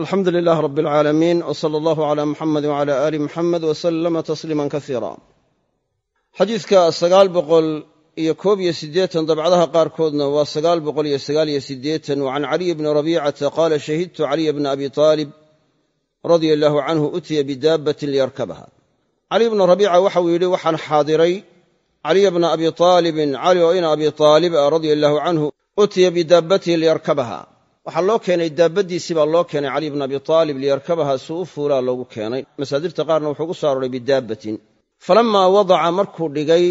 alxamdu lilaah rab alcaalamiin w sala allahu cala muxamedi wcala aali muxamed wa sallama tasliiman kasiira xadiidka sagaal boqol iyo koob iyo siddeetan dabcadaha qaarkoodna waa sagaal boqol iyo sagaal iyo siddeetan. Wa can caliy bni rabiicata qaala shahidtu caliya bna abi aalib radia allaahu canhu utiya bidaabbatin liyarkabaha. Caliy bna rabiica waxau yidhi waxaan xaadiray caliya bna abi aalibin cali oo ina abi aalib ah radia allaahu canhu utiya bidaabbatin liyarkabaha waxaa loo keenay daabaddiisii baa loo keenay caliy bna abi aalib liyarkabaha suu u fuulaa loogu keenay. Masaadirta qaarna wuxuu ku soo arooray bidaabbatin falammaa wadaca markuu dhigay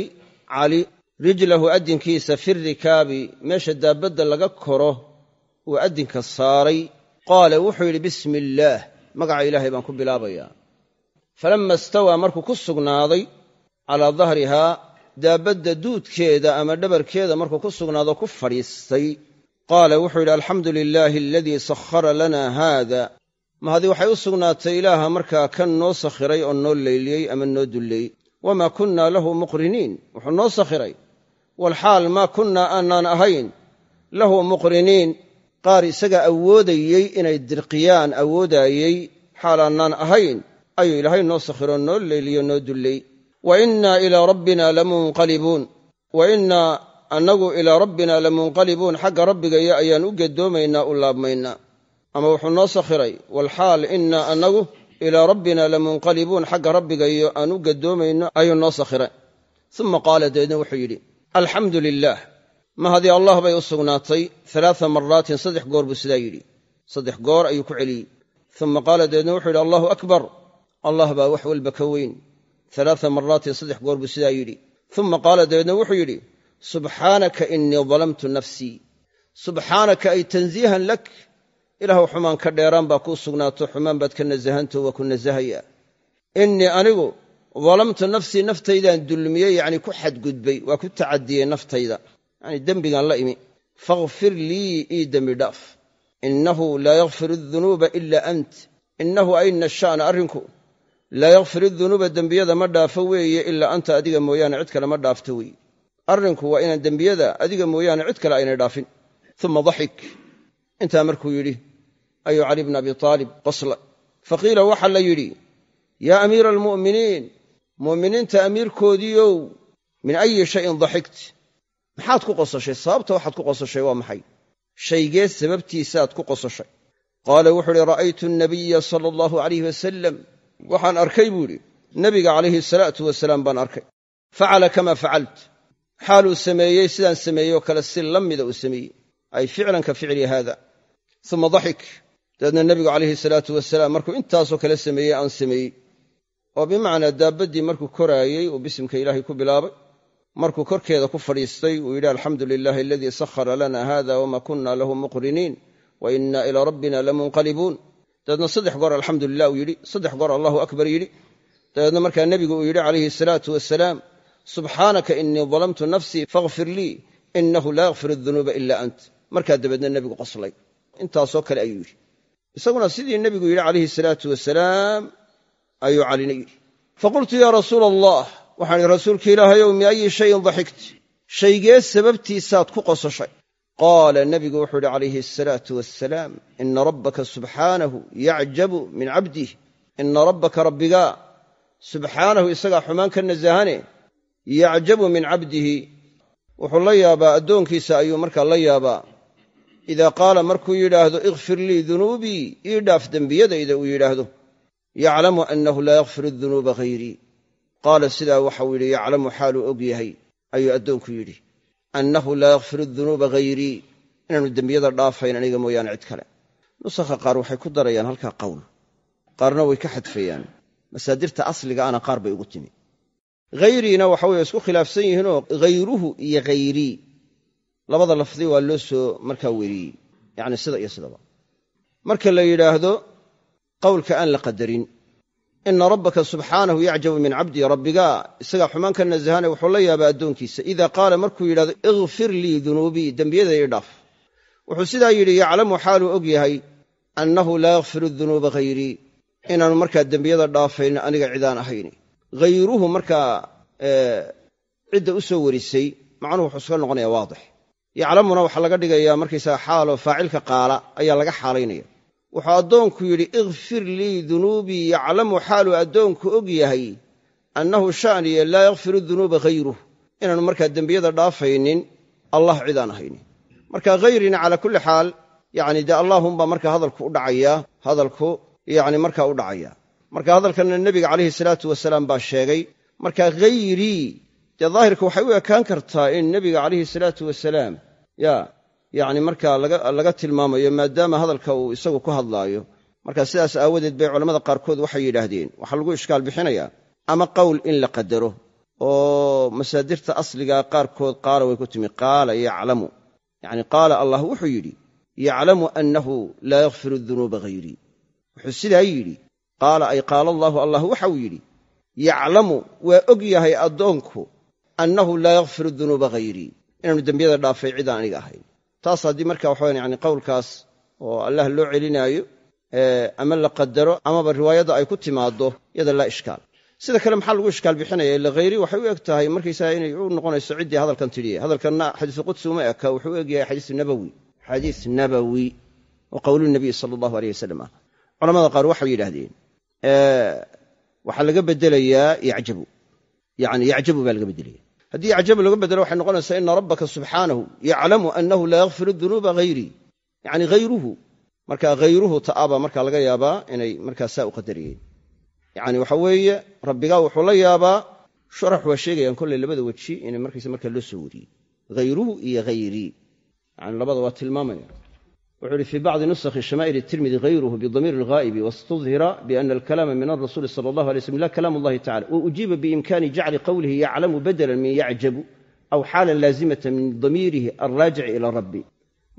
cali rijlahu addinkiisa fi rikaabi meesha daabadda laga koro uu addinka saaray. Qaala wuxuu yidhi bismi illaah magaca ilaahay baan ku bilaabayaa. Falamma istawaa markuu ku sugnaaday calaa dahrihaa daabadda duudkeeda ama dhabarkeeda markuu ku sugnaado ku fadhiistay qaala wuxuu yidhi alxamdu lilaahi aladii sakhara lana haada mahadi waxay u sugnaatay ilaaha markaa kan noo sakhiray oo noo leyliyey ama noo dulleeyey wamaa kunna lahu muqriniin. Wuxuu noo sakhiray. Walxaal maa kunnaa aanaan ahayn lahu muqriniin. Qaar isaga awoodayey inay dirqiyaan awoodaayey xaal aanaan ahayn. Ayuu ilaahay noo sakhiroo noo leyliyo noo dulley wa innaa ilaa rabbina lamunqalibuun annagu ilaa rabbina lamunqalibuun xagga rabbigaya ayaan u gedoomaynaa u laabmaynaa. Ama wuxuu noo sakhiray walxaal innaa annagu ilaa rabbina lamunqalibuun xagga rabbigayo aan u gadoomayno ayuu noo sakhiray. Uma qaala dabeedna wuxuu yidhi alxamdu lilaah mahadii allah bay u sugnaatay alaaa maraatin saddex goor buu sidaa yidhi. Saddex goor ayuu ku celiyey. Uma qaala dabeedna wuxuu yidhi allahu akbar. Allah baa wax walba ka weyn. Alaaa maraatin saddex goor buu sidaa yidhi. Uma qaala dabeedna wuxuu yidhi subxaanaka inii dalamtu nafsii subxaanaka ay tansiihan lak. Ilaahu xumaan ka dheeraan baa kuu sugnaato xumaan baad ka nasahanto waa ku nasahaya innii anigu dalamtu nafsii naftaydaan dulmiyey yacni ku xadgudbay waa ku tacadiyey naftayda. Yacni dembigaan la imi. Fakhfir lii ii dembi dhaaf. Innahu laa yakfiru adunuuba ila ant. Innahu ayna sha'na arrinku. Laa yakfiru dunuuba dembiyada ma dhaafo weeye ilaa anta adiga mooyaane cid kale ma dhaafto weeye arrinku waa inaan dembiyada adiga mooyaane cid kale aynay dhaafin. Uma daxik intaa markuu yidhi ayuu cali bna abi aalib qosla faqiila waxaa la yidhi yaa amiira almu'miniin mu'miniinta amiirkoodiiow min ayi shayin daxikt maxaad ku qosashay? Sababta waxaad ku qosashay waa maxay? Shaygee sababtiisaaad ku qosashay? Qaala wuxuu uhi ra'aytu nabiya sala allahu alayh wasalam waxaan arkay buu idhi nebiga calayhi salaatu wasalaam baan arkay. Facala kamaa facalt xaaluu sameeyey sidaan sameeyey oo kale si la mida uu sameeyey. Ay ficlan ka ficli haada. Uma daxik dabeedna nebigu calayhi salaatu wasalaam markuu intaasoo kale sameeyey aan sameeyey. Oo bimacnaa daabaddii markuu koraayey uu bisimka ilaahay ku bilaabay. Markuu korkeeda ku fadhiistay uu yidhi alxamdu lilaahi aladii sakhara lana hada wama kunna lahu muqriniin wa inna ilaa rabbina lamunqalibuun. Dabeedna saddex goor alxamdu lilah uu yidhi saddex goor allahu akbar yidhi. Dabeedna markaa nebigu uu yidhi calayhi salaatu wasalaam subxaanaka inii dalamtu nafsii fakhfir lii inahu laa yakfiru dunuuba ila ant. Markaa dabeedna nebigu qoslay. Intaasoo kale ayuu yidhi. Isaguna sidii nebigu yidhi calayhi salaatu wasalaam ayuu calina yidhi. Faqultu yaa rasuula allah waxaan idhi rasuulka ilaahayow mi ayi shayin daxikt shaygee sababtiisaad ku qosashay? Qaala nebigu wuxuu yidhi calayhi asalaatu wasalaam ina rabbaka subxaanahu yacjabu min cabdih ina rabbaka rabbigaa. Subxaanahu isagaa xumaan ka nasahane yacjabu min cabdihi. Wuxuu la yaabaa addoonkiisa ayuu markaa la yaabaa. Idaa qaala markuu yidhaahdo ikfir lii dunuubii ii dhaaf dembiyadayda uu yidhaahdo. Yaclamu annahu laa yakfiru dunuuba hayrii qaala sidaa waxau yidhi yaclamu xaaluu og yahay ayuu addoonku yidhi. Annahu laa yakfiru dunuuba hayrii inaanu dembiyada dhaafayn aniga mooyaane cid kale. Nusakha qaar waxay ku darayaan halkaa qowl qaarna way ka xadfayaan. Masaadirta asliga ana qaar bay ugu timi hayriina waxa weye isku khilaafsan yihiinoo hayruhu iyo hayrii labada lafdi waa loo soo markaa weriyey yacni sida iyo sidaba. Marka la yidhaahdo qowlka aan la qadarin ina rabbaka subxaanahu yacjabu min cabdii rabbigaa isagaa xumaan ka nasahane wuxuu la yaabaa addoonkiisa. Idaa qaala markuu yidhahdo ikfir lii dunuubii dembiyada ii dhaaf. Wuxuu sidaa yidhi yaclamu xaaluu og yahay annahu laa yakfiru dunuuba hayrii inaanu markaa dembiyada dhaafayn aniga cidaan ahayn hayruhu markaa cidda u soo warisay macnuhu wuxuu iska noqonaya waadix. Yaclamuna waxaa laga dhigayaa markaysaga xaaloo faacilka qaala ayaa laga xaalaynaya. Wuxuu addoonku yidhi ikfir lii dunuubii yaclamu xaaluu addoonku og yahay annahu sha'niye laa yakfiru dunuuba hayruh inaanu markaa dembiyada dhaafaynin allah cid aan ahaynin. Marka hayrina calaa kulli xaal yacni dee allaahunbaa marka hadalku u dhacayaa hadalku yacni markaa u dhacaya marka hadalkanna nebiga calayhi salaatu wasalaam baa sheegay marka hayrii dee daahirka waxay u ekaan kartaa in nebiga calayhi salaatu wasalaam ya yacni markaa laga tilmaamayo maadaama hadalka uu isagu ku hadlaayo marka sidaas aawadeed bay culammada qaarkood waxay yidhaahdeen. Waxaa lagu ishkaal bixinayaa ama qowl in la qadaro oo masaadirta asligaa qaarkood qaala way ku timi qaala yaclamu yacni qaala allah wuxuu yidhi yaclamu annahu laa yakfiru dunuuba hayrii wuxuu sidaa yidhi qaala ay qaala allaahu allah waxau yidhi yaclamu waa og yahay addoonku annahu laa yakfiru dunuuba hayrii inaanu dembiyada dhaafay cid aniga ahayn. Taas haddii marka waxawan yani qowlkaas oo allah loo celinaayo ama la qadaro amaba riwaayadda ay ku timaaddo yada laa ishkaal. Sida kale maxaa lagu ishkaal bixinaya? Ila hayri waxay u eg tahay markaysaga inay u noqonayso ciddii hadalkan tidhiye hadalkanna xadiisu qudsi uma eka wuxuu u egyahay xadiis nabawi. Xadiis nabawi oo qowlu nabiy sala allahu aleyh wasalam ah. Culamada qaar waxay yidhaahdeen waxaa laga bedelayaa yacjabu. Yani yacjabu baa laga bedelaya haddii yacjabu laga bedelo waxay noqonaysaa ina rabbaka subxaanahu yaclamu annahu laa yakfiru dunuuba hayrii yani hayruhu marka hayruhu ta'abaa markaa laga yaabaa inay markaa saa u qadariyeen. Yacni waxa weeye rabbigaa wuxuu la yaabaa sharax waa sheegayaan kolley labada weji inay markaysa markaa loo soo wariyey. Hayruhu iyo hayrii yani labada waa tilmaamaya wuxuu ihi fii bacdi nusakhi shamaa'il tirmidi hayruhu bidamiir alghaa'ibi wastudhira biana alkalaama min alrasuuli sala allahu alay slam la kalaam allahi tacala wa ujiiba biimkaani jacli qowlihi yaclamu badalan min yacjabu aw xaalan laazimata min damiirihi alraajici ila rabbi.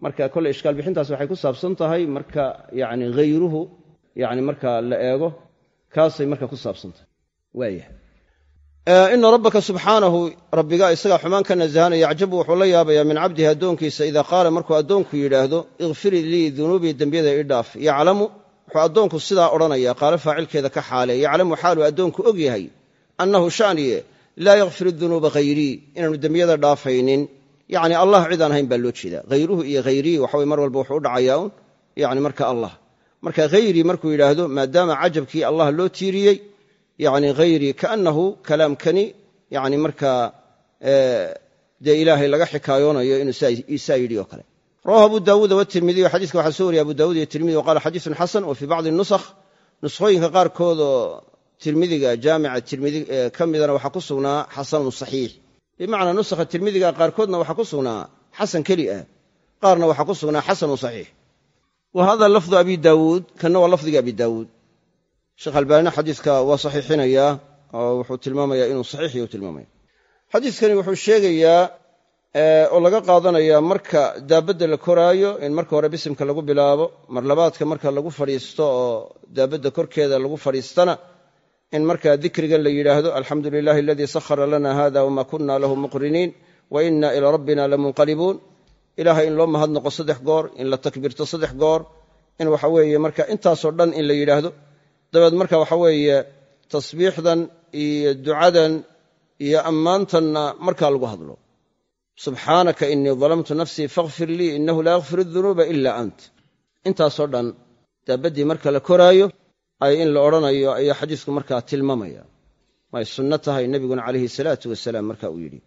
Marka kolley ishkaal bixintaas waxay ku saabsan tahay marka yani hayruhu yani marka la eego kaasay marka ku saabsantahay waayahay ina rabbaka subxaanahu rabbiga isagaa xumaan ka nasahanaya yacjabu wuxuu la yaabayaa min cabdihi addoonkiisa idaa qaala markuu addoonku yidhaahdo ikfiri lii dunuubii dembiyada ii dhaaf. Yaclamu wuxuu addoonku sidaa odhanaya qaalo faacilkeeda ka xaale yaclamu xaaluu addoonku og yahay annahu shaniye laa yakfiru dunuuba hayrii inaanu dembiyada dhaafaynin. Yacni allah cidaan ahayn baa loo jeedaa. Hayruhu iyo hayrii waxaweye mar walba wuxuu u dhacayaa un. Yani marka allah. Marka hayrii markuu yidhaahdo maadaama cajabkii allah loo tiiriyey yani hayrii kaannahu kalaamkani yani markaa dee ilaahay laga xikaayoonayo inuu saa yidhi oo kale. Rawahu abu daawuuda watirmidiy xadiiska waxaa soo wariyay abu daawud iyo tirmidi wa qala xadiisun xasan wa fii bacdi nusakh. Nuskhooyinka qaarkood oo tirmidiga jaamica tirmidi ka midana waxaa ku sugnaa xasanun saxiix. Bimacnaa nusakha tirmidiga qaarkoodna waxaa ku sugnaa xasan keli ah qaarna waxaa ku sugnaa xasanun saxiix. Wa hada lafdu abi daawuud kanna waa lafdiga abi daawuud sheekh albaanina xadiiska waa saxiixinayaa oo wuxuu tilmaamayaa inuu saxiixiyo u tilmaamaya xadiiskani wuxuu sheegayaa oo laga qaadanayaa marka daabadda la koraayo in marka hore bisimka lagu bilaabo mar labaadka marka lagu fadhiisto oo daabadda korkeeda lagu fadhiistana in marka dikrigan la yidhaahdo alxamdu lilahi aladii sahara lana hada wama kuna lahu muqriniin wa ina ilaa rabbina lamunqalibuun ilaahay in loo mahadnaqo saddex goor in la takbiirto saddex goor in waxa weeye marka intaasoo dhan in la yidhaahdo dabeed marka waxa weeye tasbiixdan iyo ducadan iyo ammaantanna markaa lagu hadlo. Subxaanaka inii dalamtu nafsii fakhfir lii inahu laa yakfir dunuuba ila ant. Intaasoo dhan daabaddii marka la koraayo ay in la odhanayo ayaa xadiisku markaa tilmaamaya. Way sunno tahay nebiguna calayhi salaatu wasalaam marka uu yidhi.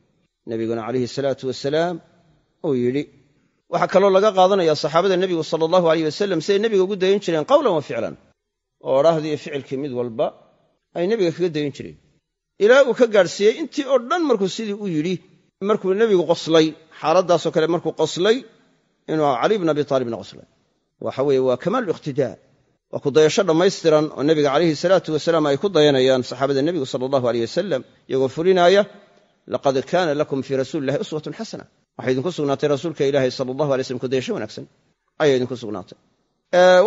Nebiguna calayhi salaatu wasalaam uu yidhi. Waxaa kaloo laga qaadanaya saxaabada nebigu sala allahu aleyh wasalam siday nebiga ugu dayan jireen qawlan wa ficlan oo odhaahdii ficilkii mid walba ay nebiga kaga dayan jireen ilaa uu ka gaadhsiiyey intii oo dhan markuu sidii u yidhi markuu nebigu qoslay xaaladdaasoo kale markuu qoslay inuu cali bn abi taalibna qoslay. Waxa weeye waa kamaalu iqhtidaa waa ku dayasho dhammaystiran oo nebiga calayhi salaatu wasalaam ay ku dayanayaan saxaabada nebigu sala allahu aleyh wasalam iyagoo fulinaaya laqad kaana lakum fii rasuuli illahi uswatun xasana waxay idinku sugnaatay rasuulka ilaahi sala allahu alay slam kudayasho wanaagsan. Ayaa idinku sugnaatay.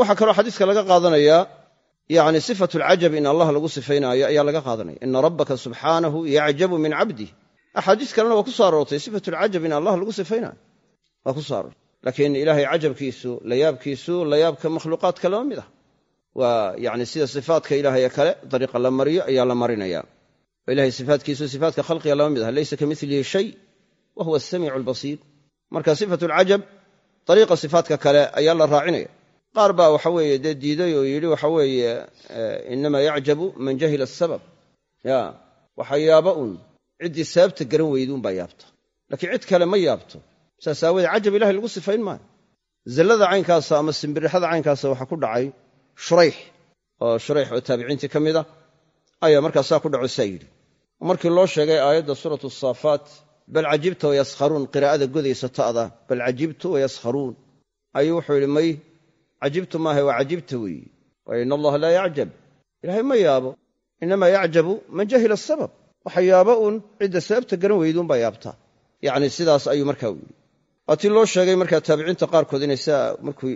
Waxaa kaloo xadiiska laga qaadanayaa yani sifatu alcajab in allah lagu sifaynaayo ayaa laga qaadanaya. Ina rabbaka subxaanahu yacjabu min cabdih axaadiis kalena waa ku so aroortay sifatu alcajab in allah lagu sifaynaayo. Waa ku so aroortay. Laakiin ilaahay cajabkiisu layaabkiisu layaabka makhluuqaadka lama mid ah. Waa yani sida sifaatka ilaahay ee kale dariiqa la mariyo ayaa la marinaya. Ilahay sifaatkiisu sifaatka khalqiga lama mid ah. Laysa ka milihi shay wa huwa asamiicu albasiir marka sifatu alcajab dariiqa sifaatka kale ayaa la raacinaya qaar baa waxa weeye dee diiday oo yidhi waxa weeye inamaa yacjabu man jahila asabab ya waxa yaaba un ciddii sababta garan weyduun baa yaabta. Laakiin cid kale ma yaabto. Saas aawoodee cajab ilahay lagu sifayn maayo. Zallada caynkaasa ama simbirixada caynkaasa waxaa ku dhacay shurayx. Oo shurayx oo taabiciintii ka mid a ayaa markaasaa ku dhaco saa yidhi markii loo sheegay aayadda suuratu saafaat bal cajibta wayaskharuun qiraa'ada godaysa ta'da bal cajibtu wayaskharuun ayuu wuxuu yidhi may cajibtu maaha waa cajibta weeye waayo in allaha laa yacjab. Ilaahay ma yaabo inamaa yacjabu man jahila asabab waxa yaaba uun cidda sababta garan weyduun baa yaabtaa yacni sidaas ayuu markaa yidhi. Waatii loo sheegay markaa taabiciinta qaarkood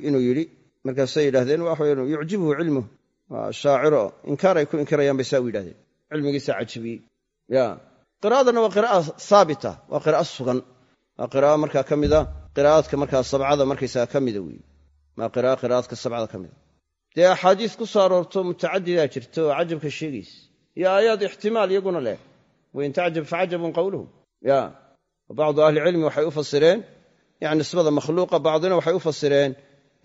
inuu yidhi markaasay yidhahdeen waxa yucjibuhu cilmuh waa shaaciro inkaar ay ku inkirayaan bay saa u yidhahdeen cilmigiisa cajibiyey ya qiraa'adanna waa qira'a haabita waa qira'a sugan. Waa qira'a markaa ka mida qiraa'aadka markaa sabcada markaysaga ka mida weeye maa qira'a qiraa'aadka sabcada ka mida dee axaadiis ku soo aroorto mutacadidaa jirta oo cajabka sheegaysa iyo aayaad ixtimaal iyaguna leh. Wain tacjab facajabun qowluhu ya. Bacdu ahlicilmi waxay u fasireen yani nisbada makhluuqa bacdina waxay u fasireen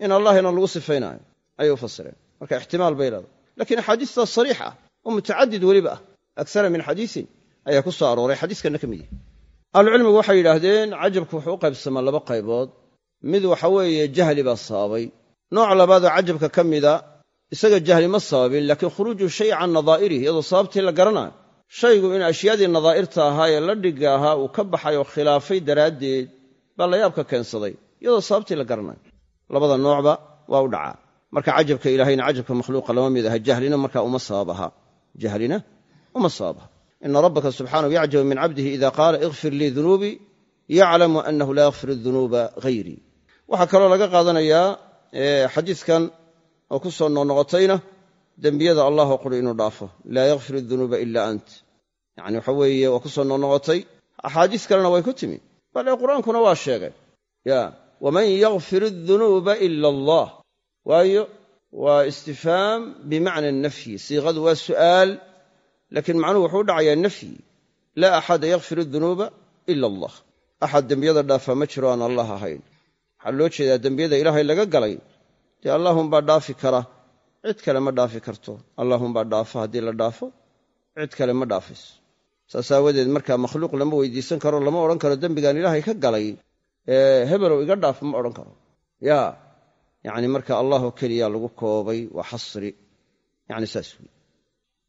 in allah inaan lagu sifaynaayo ayay u fasireen. Marka ixtimaal bay leedahay. Lakiin axaadiistaas sariix ah oo mutacadid weliba ah akara min xadiisin ayaa ku soo arooray xadiiskanna ka mid yahy ahlucilmigu waxay yidhaahdeen cajabku wuxuu u qaybsamaa laba qaybood mid waxa weeye jahli baa sababay nooc labaadoo cajabka ka mida isaga jahli ma sababin laakiin khuruuju shay can nadaa'irihi iyadoo sababtii la garanayo. Shaygu in ashyaadii nadaa'irta ahaa ee la dhigga ahaa uu ka baxay oo khilaafay daraaddeed baa layaabka keensaday iyadoo sababtii la garanayo. Labada noocba waa u dhacaa. Marka cajabka ilaahayna cajabka makhluuqa lama mid aha jahlina markaa uma sabab aha jahlina uma sabab aha ina rabbaka subxaanahu yacjabu min cabdihi ida qaala ikfir lii dunuubii yaclamu annahu laa yakfir dunuuba hayrii waxaa kaloo laga qaadanayaa xadiiskan oo ku soo noqnoqotayna dembiyada allahoo quri inuu dhaafo laa yakfir dunuuba ila ant. Yani waxa weeye waa ku soo noqnoqotay axaadiis kalena way ku timi. Bale qur'aankuna waa sheegay. Ya waman yakfir adunuuba ila allah. Waayo waa istifhaam bimacna nafyi. Siiqadu waa su'aal laakiin macnuhu wuxuu u dhacayaa nafyi. Laa axada yakfir adunuuba ila allah. Axad dembiyada dhaafaa ma jiro aan allah ahayn waxaa loo jeedaa dembiyada ilaahay laga galay. Dee allaahunbaa dhaafi kara. Cid kale ma dhaafi karto. Allaahunbaa dhaafa haddii la dhaafo. Cid kale ma dhaafayso saas aawadeed markaa makhluuq lama weydiisan karo lama odhan karo dembigaan ilaahay ka galay. Hebelow iga dhaaf ma odhan karo. Ya yacni marka allahoo keliya lagu koobay waa xasri. Yani saas wey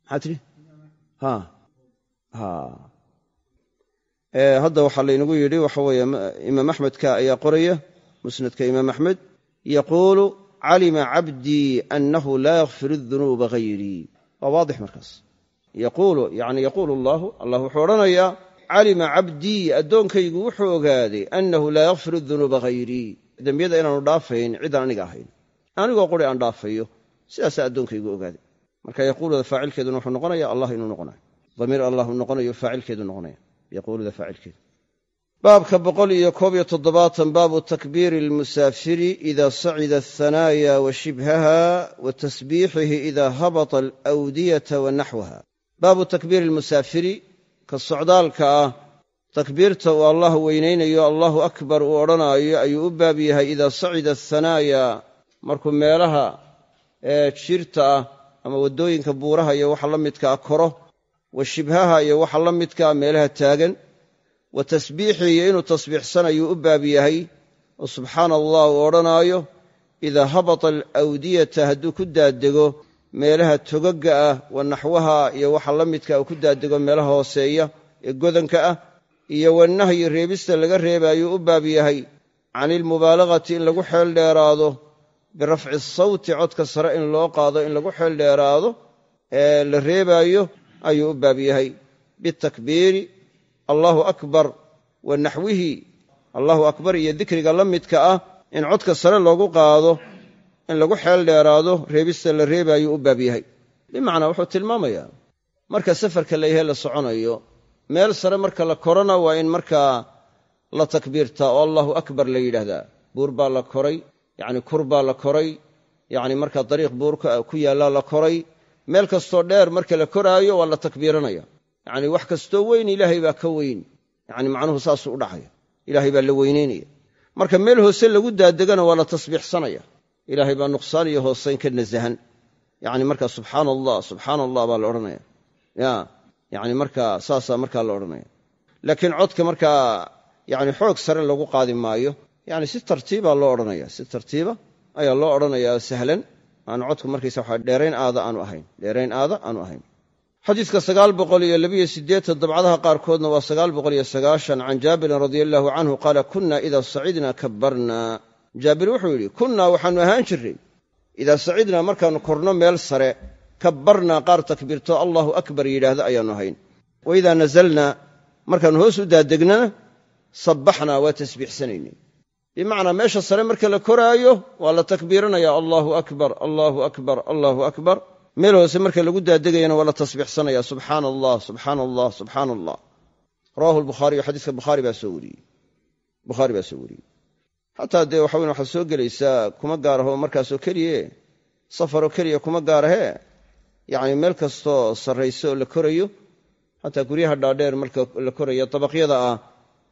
maxaa tidhi ha. Ha. Hadda waxaa laynagu yidhi waxa weeye imaam axmedka ayaa qoraya musnadka imaam axmed yaquulu calima cabdii annahu laa yakfir adunuuba hayrii waa waadix markaas yaquulu yani yaquulu allaahu allah wuxuu odhanayaa calima cabdii addoonkaygu wuxuu ogaaday annahu laa yakfir adunuuba hayrii dembiyada inaanu dhaafayn cidaan aniga ahayn anigoo quri aan dhaafayo sidaasaa addoonkaygu ogaaday marka yaquuluda faacilkeeduna wuxuu noqonaya allah inuu noqonayo damiir allah uu noqonayo faacilkeedu noqonaya yaquuluda faacilkeedu baabka boqol iyo koob iyo toddobaatan baabu takbiiri almusaafiri ida sacida athanaaya wa shibhaha wa tasbiixihi ida habata alawdiyata wa naxwaha. Baabu takbiiri almusaafiri ka socdaalka ah takbiirta uu allah weynaynayo allahu akbar uu odhanaayo ayuu u baab yahay idaa sacida athanaaya markuu meelaha jiirta ah ama waddooyinka buuraha iyo waxa la midkaa koro wa shibhaha iyo waxa la midkaa meelaha taagan wa tasbiixii iyo inuu tasbiixsanayuu u baab yahay oo subxaana allah uu odhanaayo idaa habata alawdiyata hadduu ku daadego meelaha togagga ah wa naxwaha iyo waxa la midka uu ku daadego meelaha hooseeya ee godanka ah iyo wanahyi reebista laga reebaayuu u baab yahay can ilmubaalagati in lagu xeel dheeraado birafci sawti codka sare in loo qaado in lagu xeel dheeraado ee la reebaayo ayuu u baab yahay. Bitakbiiri allaahu akbar wa naxwihi allahu akbar iyo dikriga la midka ah in codka sare loogu qaado in lagu xeel dheeraado reebista la reebaayuu u baab yahay. Bimacnaa wuxuu tilmaamayaa marka safarka layahe la soconayo meel sare marka la korona waa in markaa la takbiirtaa oo allahu akbar la yidhaahdaa. Buur baa la koray yacni kur baa la koray yacni markaa dariiq buurka ku yaallaa la koray. Meel kastoo dheer marka la koraayo waa la takbiiranaya yacni wax kastoo weyn ilaahay baa ka weyn. Yacni macnuhu saasuu u dhacaya. Ilaahay baa la weynaynaya. Marka meel hoose lagu daadegana waa la tasbiixsanaya. Ilaahay baa nuqsaan iyo hoosayn ka nasahan. Yacni markaa subxaana allah subxaana allah baa la odhanaya. Ya yacni markaa saasaa markaa la odhanaya. Laakiin codka markaa yacni xoog sare lagu qaadi maayo yacni si tartiiba loo odhanaya. Si tartiiba ayaa loo odhanayaa sahlan. Aan codku markaysa waxa dheerayn aada aanu ahayn. Dheerayn aada aanu ahayn xadiidka sagaal boqol iyo labiyo siddeetan dabcadaha qaarkoodna waa sagaal boqol iyo sagaashan can jaabirin radia allahu canhu qaala kunna idaa sacidna kabbarna. Jaabir wuxuu yidhi kunnaa waxaannu ahaan jirray idaa sacidnaa markaannu korno meel sare kabbarnaa qaar takbiirto allahu akbar yidhaahda ayaannu ahayn wa idaa nazalnaa markaannu hoos u daadegnana sabbaxnaa waa tasbiixsanaynay. Bimacnaa meesha sare marka la koraayo waa la takbiiranaya allaahu akbar allaahu akbar allaahu akbar meel hoose marka lagu daadegayana waa la tasbiixsanaya subxaana allah subxaana allah subxaana allah rawahu lbukhaariyu xadiiska bukhaari baa soo wariyey. Bukhaari baa soo wariyey. Xataa dee waxa weyn waxaad soo gelaysaa kuma gaaraho markaasoo keliye safaroo keliya kuma gaarahee yacni meel kastoo sarrayso oo la korayo xataa guryaha dhaadheer marka la koraya dabaqyada ah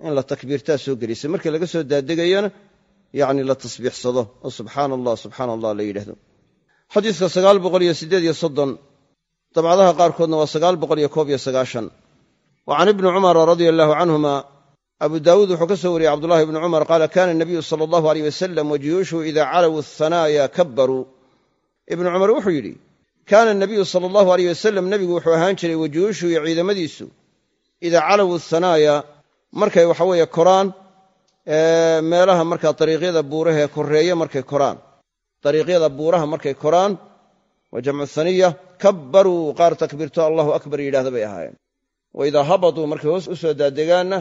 in la takbiirtaa soo gelaysa. Marka laga soo daadegayana yacni la tasbiixsado. Oo subxaana allah subxaana allah la yidhahdo xadiiska sagaal boqol iyo siddeed iyo soddon dabcadaha qaarkoodna waa sagaal boqol iyo koob iyo sagaashan. Wa can ibni cumara radia allahu canhuma abu daawuud wuxuu ka soo wariyey cabdullahi ibni cumar qaala kana nabiyu sala allahu aleyh wasalam wa juyuushuhu idaa calawu athanaaya kabbaruu ibnu cumar wuxuu yidhi kaana nabiyu sala allahu aleyh wasalam nebigu wuxuu ahaan jiray wa juyuushuhu iyo ciidamadiisu idaa calawu athanaaya markay waxa weeye koraan meelaha markaa dariiqyada buuraha ee korreeya markay koraan dariiqyada buuraha markay koraan waa jamcu haniya kabbaruu qaar takbiirto allahu akbar yidhahda bay ahaayeen. Wa idaa habatuu markay hoos u soo daadegaanna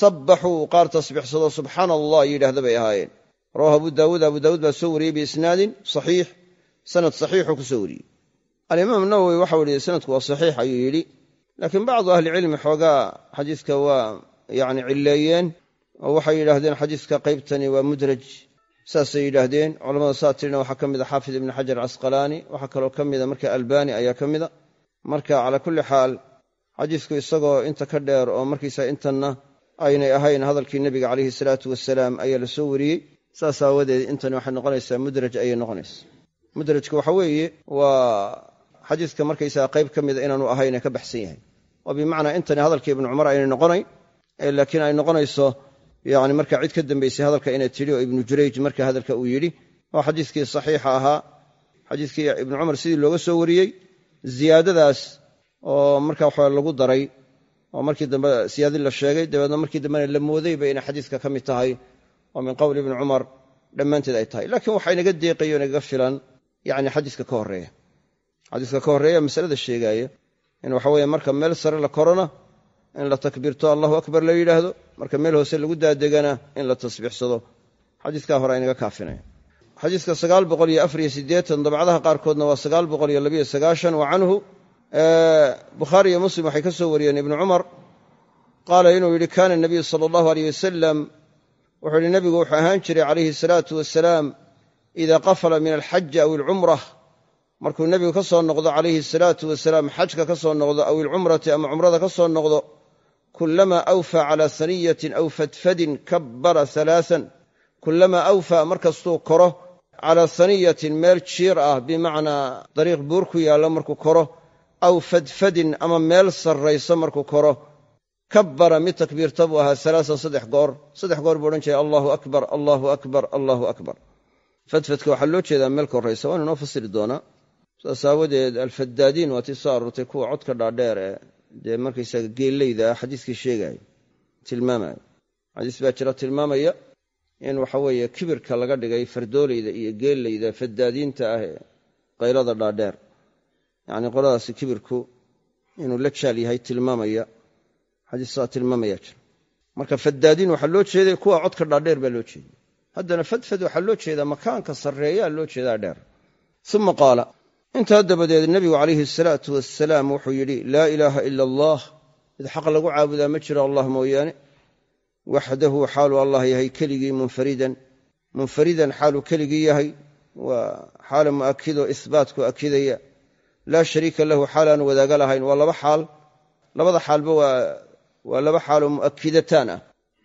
sabbaxuu qaar tasbiixsado subxaana allah yidhaahda bay ahaayeen. Rawahu abu daawuud abu daawuud baa soo wariyey biisnaadin saxiix sanad saxiixuu ku soo wariyey. Alimaam nawowi waxau yihi sanadku waa saxiix ayuu yidhi. Laakiin bacdu ahlicilmi xoogaa xadiiska waa yacni cilleeyeen oo waxay yidhaahdeen xadiiska qaybtani waa mudraj saasay yidhaahdeen. Culamada saa tirina waxaa ka mida xaafid ibni xajar casqalaani waxaa kaloo ka mida marka albani ayaa ka mida marka calaa kulli xaal xadiisku isagoo inta ka dheer oo markiisa intanna aynay ahayn hadalkii nebiga calayhi salaatu wasalaam ayaa la soo wariyey. Saas aawadeed intani waxay noqonaysaa mudraj ayay noqonaysa mudrajka waxa weeye waa xadiiska markaysaga qayb ka mida inaanu ahayn ee ka baxsan yahay. Oo bimacnaa intani hadalkii ibnu cumar aynay noqonayn laakiin ay noqonayso yani marka cid ka dambaysay hadalka inay tidhi oo ibnu jurayj marka hadalka uu yidhi oo xadiiskii saxiixa ahaa xadiiskii ibnu cumar sidii looga soo wariyey ziyaadadaas oo marka waxa lagu daray oo markii dambe siyaadin la sheegay dabeedna markii dambena la moodayba inay xadiiska ka mid tahay oo min qowli ibni cumar dhammaanteed ay tahay. Laakiin waxaa inaga deeqayo inagaga filan yani xadiiska ka horreeya. Xadiiska ka horreeya masalada sheegaaya in waxa weeye marka meel sare la korona in la takbiirto allahu akbar la yidhaahdo marka meel hoose lagu daadegana in la tasbiixsado. Xadiiskaa hore aynaga kaafinaya xadiiska sagaal boqol iyo afariyo qaarkoodna waa sagaal boqol iyo labiyo sagaashan wa canhu. Bukhaari iyo muslim waxay ka soo wariyeen ibnu cumar. Qaala inuu yidhi kaana nabiyu sala allahu aleyh wasalam wuxuu yidhi nebigu wuxuu ahaan jiray calayhi asalaatu wasalaam idaa qafala min alxaji aw ilcumrah markuu nebigu ka soo noqdo calayhi asalaatu wasalaam xajka ka soo noqdo aw ilcumrati ama cumrada ka soo noqdo kulamaa awfaa calaa saniyatin aw fadfadin kabbara alaaan kulamaa awfaa markastuu koro calaa saniyatin meel jiir ah bimacnaa dariiq buur ku yaallo markuu koro aw fadfadin ama meel sarrayso markuu koro kabbara mid takbiirta buu ahaa alaaan saddex goor saddex goor buu odhan jiray allahu akbar allahu akbar allahu akbar. Fadfadka waxaa loo jeedaa meel korraysa waanu inoo fasiri doonaa saas aawadeed alfadaadiin waa tii soo aroortay kuwa codka dhaadheer ee dee markaysaga geellayda ah xadiiskii sheegaayo tilmaamaayo xadiis baa jira tilmaamaya in waxa weeye kibirka laga dhigay fardoolayda iyo geellayda fadaadiinta ah ee qaylada dhaadheer. Yacni qoladaasi kibirku inuu la jaal yahay tilmaamaya. Xadiis saa tilmaamaya jira. Marka fadaadiin waxaa loo jeeday kuwa codka dhaadheer baa loo jeeday. Haddana fadfad waxaa loo jeedaa makaanka sarreeyaa loo jeedaa dheer. Uma qaala intaa dabadeed nebigu calayhi asalaatu wasalaam wuxuu yidhi laa ilaaha ila allah. Mid xaq lagu caabudaa ma jiro allah mooyaane. Waxdahu xaaluu allah yahay keligii munfaridan. Munfaridan xaaluu keligii yahay. Waa xaala mu'akidoo ihbaatku akidaya laa shariika lahu xaal aan wadaaga lahayn. Waa laba xaal. Labada xaalba waa laba xaaloo mu'akidataan ah.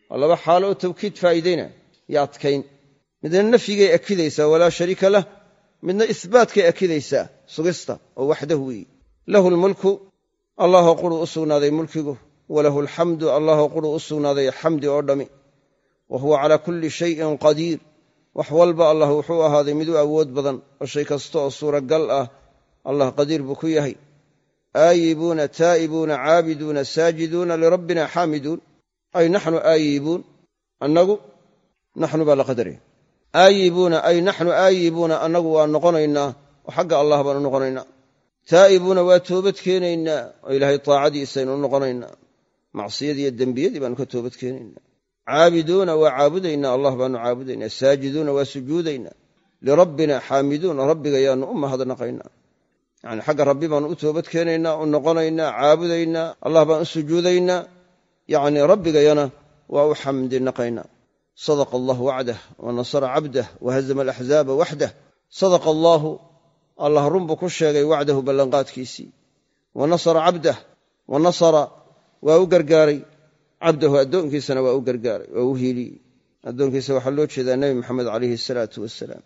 Waa laba xaal oo tawkiid faa'iidayna. Iyo adkayn. Midna nafyigay akidaysaa walaa shariika lah midna isbaatkay akidaysaa sugista oo waxdahu weeye lahu lmulku allahoo quruu u sugnaaday mulkigu. Walahu alxamdu allahoo quruu u sugnaaday xamdi oo dhammi wa huwa calaa kulli shayin qadiir. Wax walba allah wuxuu ahaaday mid u awood badan oo shay kasta oo suuragal ah allah qadiir buu ku yahay. Aayibuuna taa'ibuuna caabiduuna saajiduuna lirabbina xaamiduun ay naxnu aayibuun? Annagu naxnu baa la qadaraya aayibuuna ay naxnu aayibuuna annagu waa noqonaynaa oo xagga allah baan u noqonaynaa. Taa'ibuuna waa toobad keenaynaa oo ilaahay taacadiisaynu u noqonaynaa. Macsiyadii iyo dembiyadii baanu ka toobad keenaynaa. Caabiduuna waa caabudaynaa allah baanu caabudaynaa. Saajiduuna waa sujuudaynaa. Lirabbina xaamiduun rabbiga yaanu u mahadnaqaynaa. Yani xagga rabbi baanu u toobad keenaynaa u noqonaynaa caabudaynaa allah baan u sujuudaynaa. Yacni rabbigayana waa u xamdi sadaqa allahu wacdah wa nasara cabdah wa hazama alaxzaaba waxdah sadaqa allaahu allah run buu ku sheegay wacdahu ballanqaadkiisii wa nasara cabdah wa nasara waa u gargaaray cabdahu addoonkiisana waa u gargaaray waa u hiiliyey addoonkiisa waxaa loo jeedaa nebi moxamed calayhi asalaatu wasalaam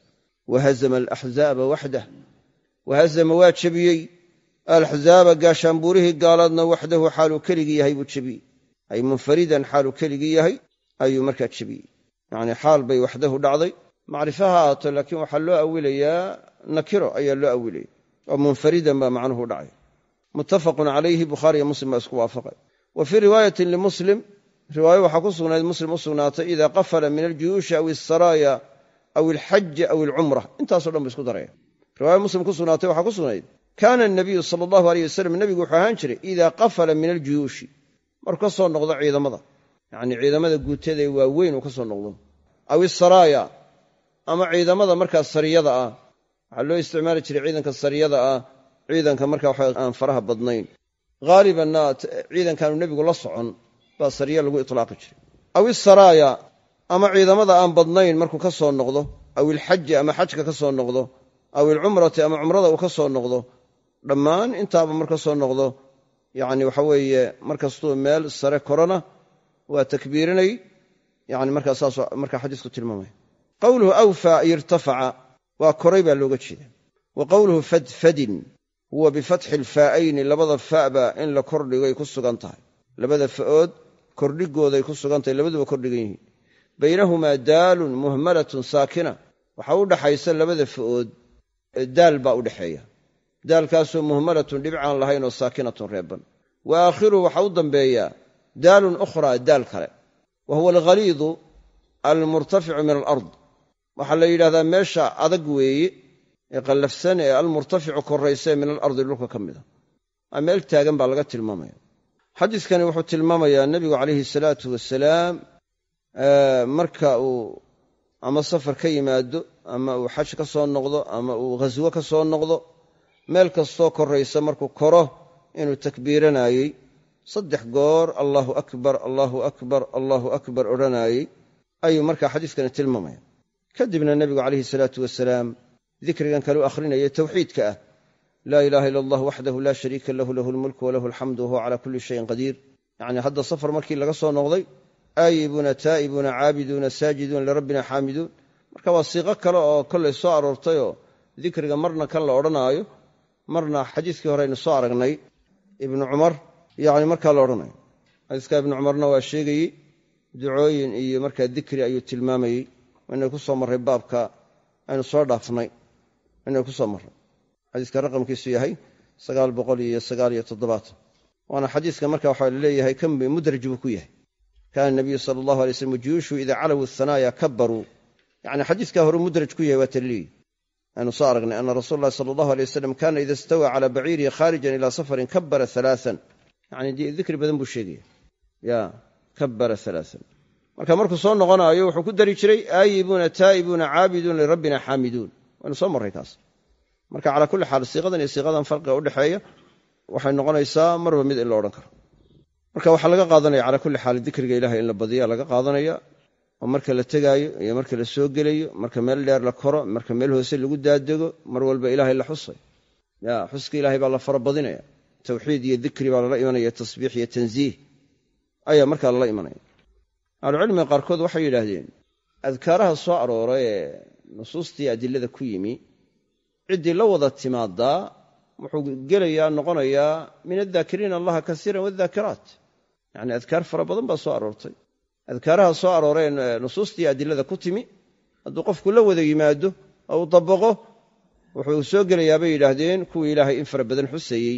wa hazama alaxzaaba waxdah wahazama waa jebiyey alaxzaaba gaashaanbuurihii gaalaadna waxdahu xaaluu keligii yahay buu jebiyey ay yacnii xaal bay waxdahu dhacday. Macrifa ha ahaato laakiin waxaa loo awilayaa nakiro ayaa loo awilaya oo munfaridan baa macnuhu dhacay. Muttafaqun calayhi bukhaariyo muslim baa isku waafaqay. Wa fii riwaayatin limuslim riwaayo waxaa ku sugnayd muslim u sugnaatay idaa qafala min aljuyuushi aw alsaraaya aw alxaji aw alcumra. Intaaso dhan bu isku daraya. Riwaaya muslim ku sugnaatay waxaa ku sugnayd kaana anabiyu sala allahu aleyh wasalam nebigu wuxuu ahaan jiray idaa qafala min aljuyuushi. Markuu ka soo noqdo ciidamada. Yacnii ciidamada guutadae waaweyn uu ka soo noqdo aw isaraaya ama ciidamada markaa sariyada ah. Waxaa loo isticmaali jiray ciidanka sariyada ah ciidanka markaa waxa aan faraha badnayn. Haalibanna ciidankaanu nebigu la socon baa sariya lagu itlaaqi jiray. Aw isaraaya ama ciidamada aan badnayn markuu ka soo noqdo aw ilxaji ama xajka ka soo noqdo aw ilcumrati ama cumrada uu ka soo noqdo dhammaan intaaba marka soo noqdo yacni waxa weeye markastuu meel sare korona waa takbiirinay yani markaa saas markaa xadiisku tilmaamaya qowluhu awfa iyo irtafaca waa koray baa looga jeeda wa qowluhu fadfadin huwa bifatxi alfaa'ayni labada fa'ba in la kordhigay ku sugan tahay. Labada fa'ood kordhigooday ku sugan tahay labaduba kordhigan yihiin. Baynahumaa daalun muhmalatun saakina waxaa u dhaxaysa labada fa'ood daal baa u dhexeeya daalkaasoo muhmalatun dhibcaan lahayn oo saakinatun reeban wa aakhiruhu waxaa u dambeeya daalun ukhraa daal kale wa huwa alghaliidu almurtaficu min alard. Waxaa la yidhahdaa meesha adag weeye ee qallafsan ee almurtaficu korraysee min alardi dhulka ka mida a meel taagan baa laga tilmaamaya. Xadiiskani wuxuu tilmaamayaa nebigu calayhi salaatu wasalaam marka uu ama safar ka yimaado ama uu xaj ka soo noqdo ama uu ghaswo ka soo noqdo meel kastoo korraysa markuu koro inuu takbiiranayey saddex goor allaahu akbar allaahu akbar allaahu akbar odhanaayey ayuu markaa xadiiskani tilmaamaya. Kadibna nebigu calayhi salaatu wasalaam dikrigan kale u akhrinaya tawxiidka ah. Laa ilaaha ila allah waxdahu laa shariika lahu lahu lmulku walahu alxamdu wahuwa calaa kulli shayin qadiir. Yacni hadda safar markii laga soo noqday aayibuuna taa'ibuuna caabiduuna saajiduuna lirabbina xaamiduun marka waa siiqo kale oo kollay soo aroortayoo dikriga marna kan la odhanaayo marna xadiiskii hore aynu soo aragnay ibnu cumar yacni markaa la odhanayo xadiiska ibnu cumarna waa sheegayey ducooyin iyo markaa dikri ayuu tilmaamayey inay ku soo marray baabka aynu soo dhaafnay. Inay ku soo marray. Xadiiska raqamkiisu yahay sagaal boqol iyo sagaal iyo toddobaatan waana xadiiska marka waxaa la leeyahay kan mudraj buu ku yahay. Kaana nabiyu sala allahu alay slam juyuushu idaa calawu hanaaya kabbaruu. Yacni xadiiskaa hore mudraj ku yahay waa taliyi aynu soo aragnay ana rasuula allahi sala allahu alay wasalam kaana ida istawaa calaa baciirihi khaarijan ilaa safarin kabbara alaaan yani dikri badan buu sheegaya. Ya kabbara alaaan marka markuu soo noqonaayo wuxuu ku dari jiray aayibuuna taa'ibuuna caabiduuna lirabbina xaamiduun waynu soo marray kaas marka calaa kulli xaal siiqadan iyo siiqadan farqiga udhexeeya waxay noqonaysaa marba mid in la odhan karo. Marka waxaa laga qaadanaya calaa kulli xaal dikriga ilahay in la badiya laga qaadanaya oo marka la tegaayo iyo marka la soo gelayo marka meel dheer la koro marka meel hoose lagu daadego mar walba ilaahay la xusay. Ya xuska ilahay baa la farabadinaya tawxiid iyo dikri baa lala imanaya tasbiix iyo tanziih ayaa markaa lala imanaya. Ahlucilmiga qaarkood waxay yidhaahdeen adkaaraha soo aroora ee nusuustii adilada ku yimi ciddii la wada timaadaa wuxuu gelayaa noqonayaa min addaakiriina allaha kasiiran waaddaakiraat. Yacni adkaar fara badan baa soo aroortay. Adkaaraha soo arooree nusuustii adilada ku timi hadduu qofku la wada yimaado oo uu dabaqo wuxuu soo gelayaa bay yidhaahdeen kuwii ilaahay in fara badan xuseeyey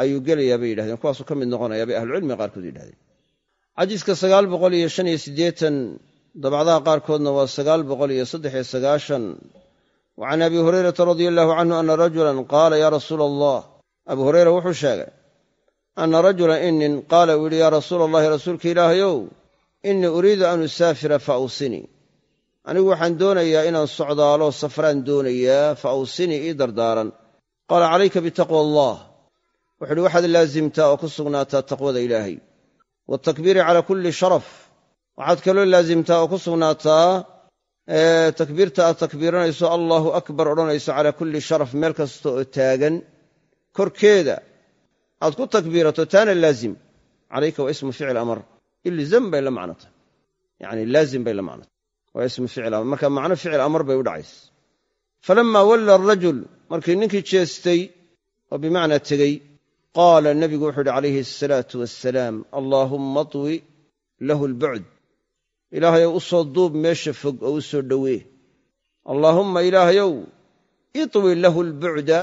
ayuu gelayaa bay yidhahdeen. kuwaasuu ka mid noqonayaa bay ahlucilmiga qaarkood yidhahdeen. xadiiska sagaal boqol iyo shan iyo siddeetan dabcdaha qaarkoodna waa sagaal boqol iyo saddex iyo sagaashan. wa can abi hurayrata radia allahu canhu ana rajulan qaala yaa rasuula allah abu hureyra wuxuu sheegay ana rajulan inin qaala uu yidhi yaa rasuula allahi rasuulka ilaahayow innii uriidu an usaafira fa awsinii anigu waxaan doonayaa inaan socdaalo safraan doonayaa fa awsinii ii dardaaran. Qaala calayka bitaqwa allah wuxu uhi waxaad laasimtaa oo ku sugnaataa taqwada ilaahay. Waatakbiiri calaa kulli sharaf. Waxaad kaloo laasimtaa oo ku sugnaataa takbiirta aad takbiiranayso allaahu akbar odhanayso calaa kulli sharaf meel kasta oo taagan. Korkeeda aad ku takbiirato taana laazim. Calayka waa ismu ficil amar. Ilzam bay la macno tahay yacni bay la macno waa ismu ficil amar. Marka macno ficil amar bay u dhacaysa. Falammaa walla arajul markii ninkii jeestay oo bimacnaa tegey qaala nebigu wuxuu uhi calayhi asalaatu wassalaam allaahumma atwi lahu albucd ilaahayow u soo duub meesha fog oo u soo dhowee allaahumma ilaahayow itwi lahu albucda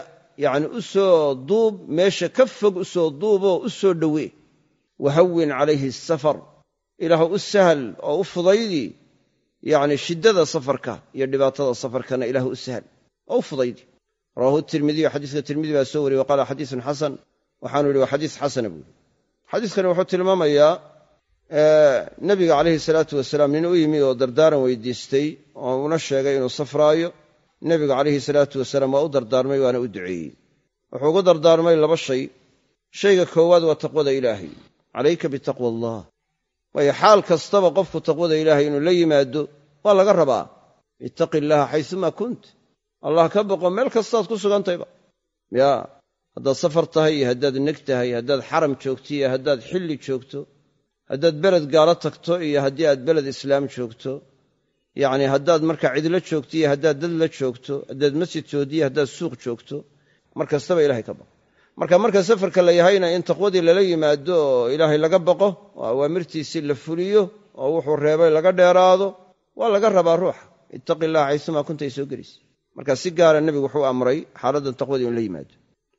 yacni u soo duub meesha ka fog u soo duuboo u soo dhowee wahawin calayhi asafar ilaahw u sahal oo u fudaydi yacni shiddada safarka iyo dhibaatada safarkana ilaah u sahal oo u fudaydi rawaahu tirmidiyu xadiiska tirmidi baa soo wariyey wa qaala xadiisun xasan waxaanu yidhi waa xadiis xasana buuri xadiiskani wuxuu tilmaamayaa nebiga calayhi salaatu wasalaam nin u yimi oo dardaaran weydiistay oo una sheegay inuu safraayo. Nebiga calayhi salaatu wasalaam waa u dardaarmay waana u duceeyey. Wuxuu ugu dardaarmay laba shay. Shayga koowaad waa taqwada ilaahay. Calayka bitaqwa allah. Waayo xaal kastaba qofku taqwada ilaahay inuu la yimaado waa laga rabaa. Ittaqi illaaha xaysumaa kunt. Allah ka boqo meel kastaad ku sugantayba. Yaa haddaad safar tahay iyo haddaad neg tahay haddaad xaram joogto iyo haddaad xilli joogto haddaad beled gaalo tagto iyo haddii aad beled islaam joogto yacni haddaad markaa cidlo joogto iyo haddaad dad la joogto haddaad masjid joogto iyo haddaad suuq joogto mar kastaba ilahay ka baqo marka marka safarka la yahayna in taqwadii lala yimaado oo ilaahay laga baqo oo awaamirtiisii la fuliyo oo wuxuu reebay laga dheeraado waa laga rabaa ruuxa ittaqi illaha xaysumaa kunta ay soo gelaysa marka si gaara nebigu wuxuu amray xaaladdan taqwadii in la yimaado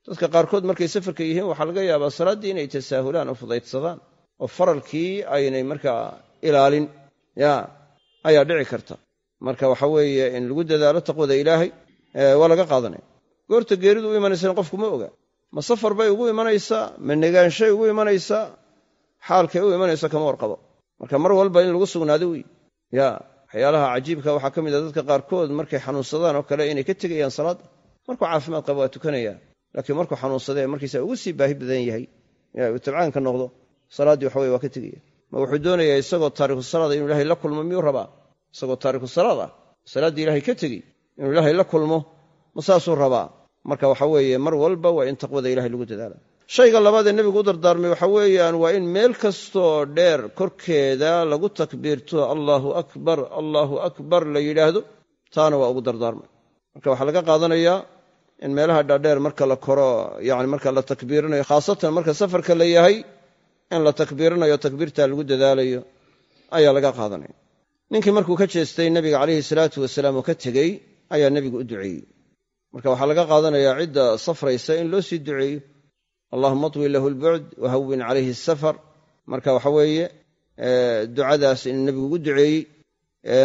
dadka qaarkood markay safarka yihiin waxaa laga yaabaa salaaddii inay tasaahulaan oo fudaydsadaan oo faralkii aynay markaa ilaalin. Ya ayaa dhici karta. Marka waxa weeye in lagu dadaalo taqwada ilaahay waa laga qaadanaya goorta geeridu u imanaysana qofku ma oga. Ma safar bay ugu imanaysaa ma negaanshay ugu imanaysaa xaalkay u imanaysa kama warqabo. Marka mar walba in lagu sugnaado wey ya waxyaalaha cajiibka waxaa ka mid a dadka qaarkood markay xanuunsadaan oo kale inay ka tegayaan salaadda markuu caafimaad qabo waa tukanaya laakiin markuu xanuunsadee markiisa ugu sii baahi badan yahay uu tabcaanka noqdo salaaddii waxa weye waa ka tegaya. Ma wuxuu doonayaa isagoo taariku salaada inuu ilahay la kulmo miyuu rabaa? Isagoo taariku salaad ah salaaddii ilahay ka tegey inuu ilaahay la kulmo ma saasuu rabaa? Marka waxa weeye mar walba waa in taqwada ilahay lagu dadaala shayga labaadee nebigu u dardaarmay waxa weeyaan waa in meel kastoo dheer korkeeda lagu takbiirto allaahu akbar allaahu akbar la yidhaahdo taana waa ugu dardaarmay. Marka waxaa laga qaadanayaa in meelaha dhaadheer marka la koro yani marka la takbiirinayo khaasatan marka safarka la yahay in la takbiirinayo takbiirtaa lagu dadaalayo ayaa laga qaadanaya. Ninkii markuu ka jeestay nebiga calayhi salaatu wasalaam oo ka tegey ayaa nebigu u duceeyey. Marka waxaa laga qaadanayaa cidda safraysa in loo sii duceeyo. Allahuma atwi lahu lbucd wahawin calayhi asafar marka waxa weeye ducadaas inuu nebigu ugu duceeyey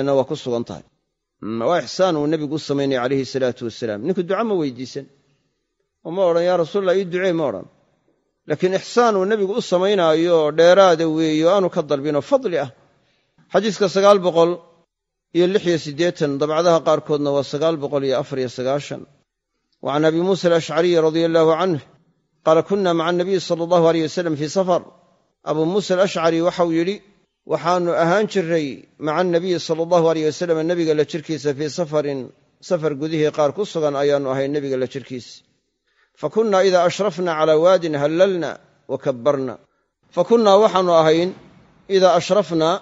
na waa ku sugan tahay waa ixsaan uu nebigu u samaynaya calayhi salaatu wasalaam ninku duca ma weydiisan. Oo ma odhan yaa rasuulallah ii ducee ma odhan. Laakiin ixsaan uu nebigu u samaynaayo dheeraada weeyo aanu ka dalbinoo fadli ah. Xadiiska sagaal boqol iyo lix iyo siddeetan dabcadaha qaarkoodna waa sagaal boqol iyo afar iyo sagaashan. Wa can abi muusa alashcariyi radia allaahu canh qaala kunna maca anabiyi sala allahu aleyh wasalam fii safar. Abuu muusa alashcari waxau yidhi waxaannu ahaan jiray maca anabiyi sala allahu aleyh wasalam nebiga la jirkiisa fii safarin safar gudihii qaar ku sugan ayaannu ahay nebiga la jirkiisa fa kunnaa idaa ashrafna calaa waadin hallalna wa kabbarna. Fa kunnaa waxaannu ahayn idaa ashrafna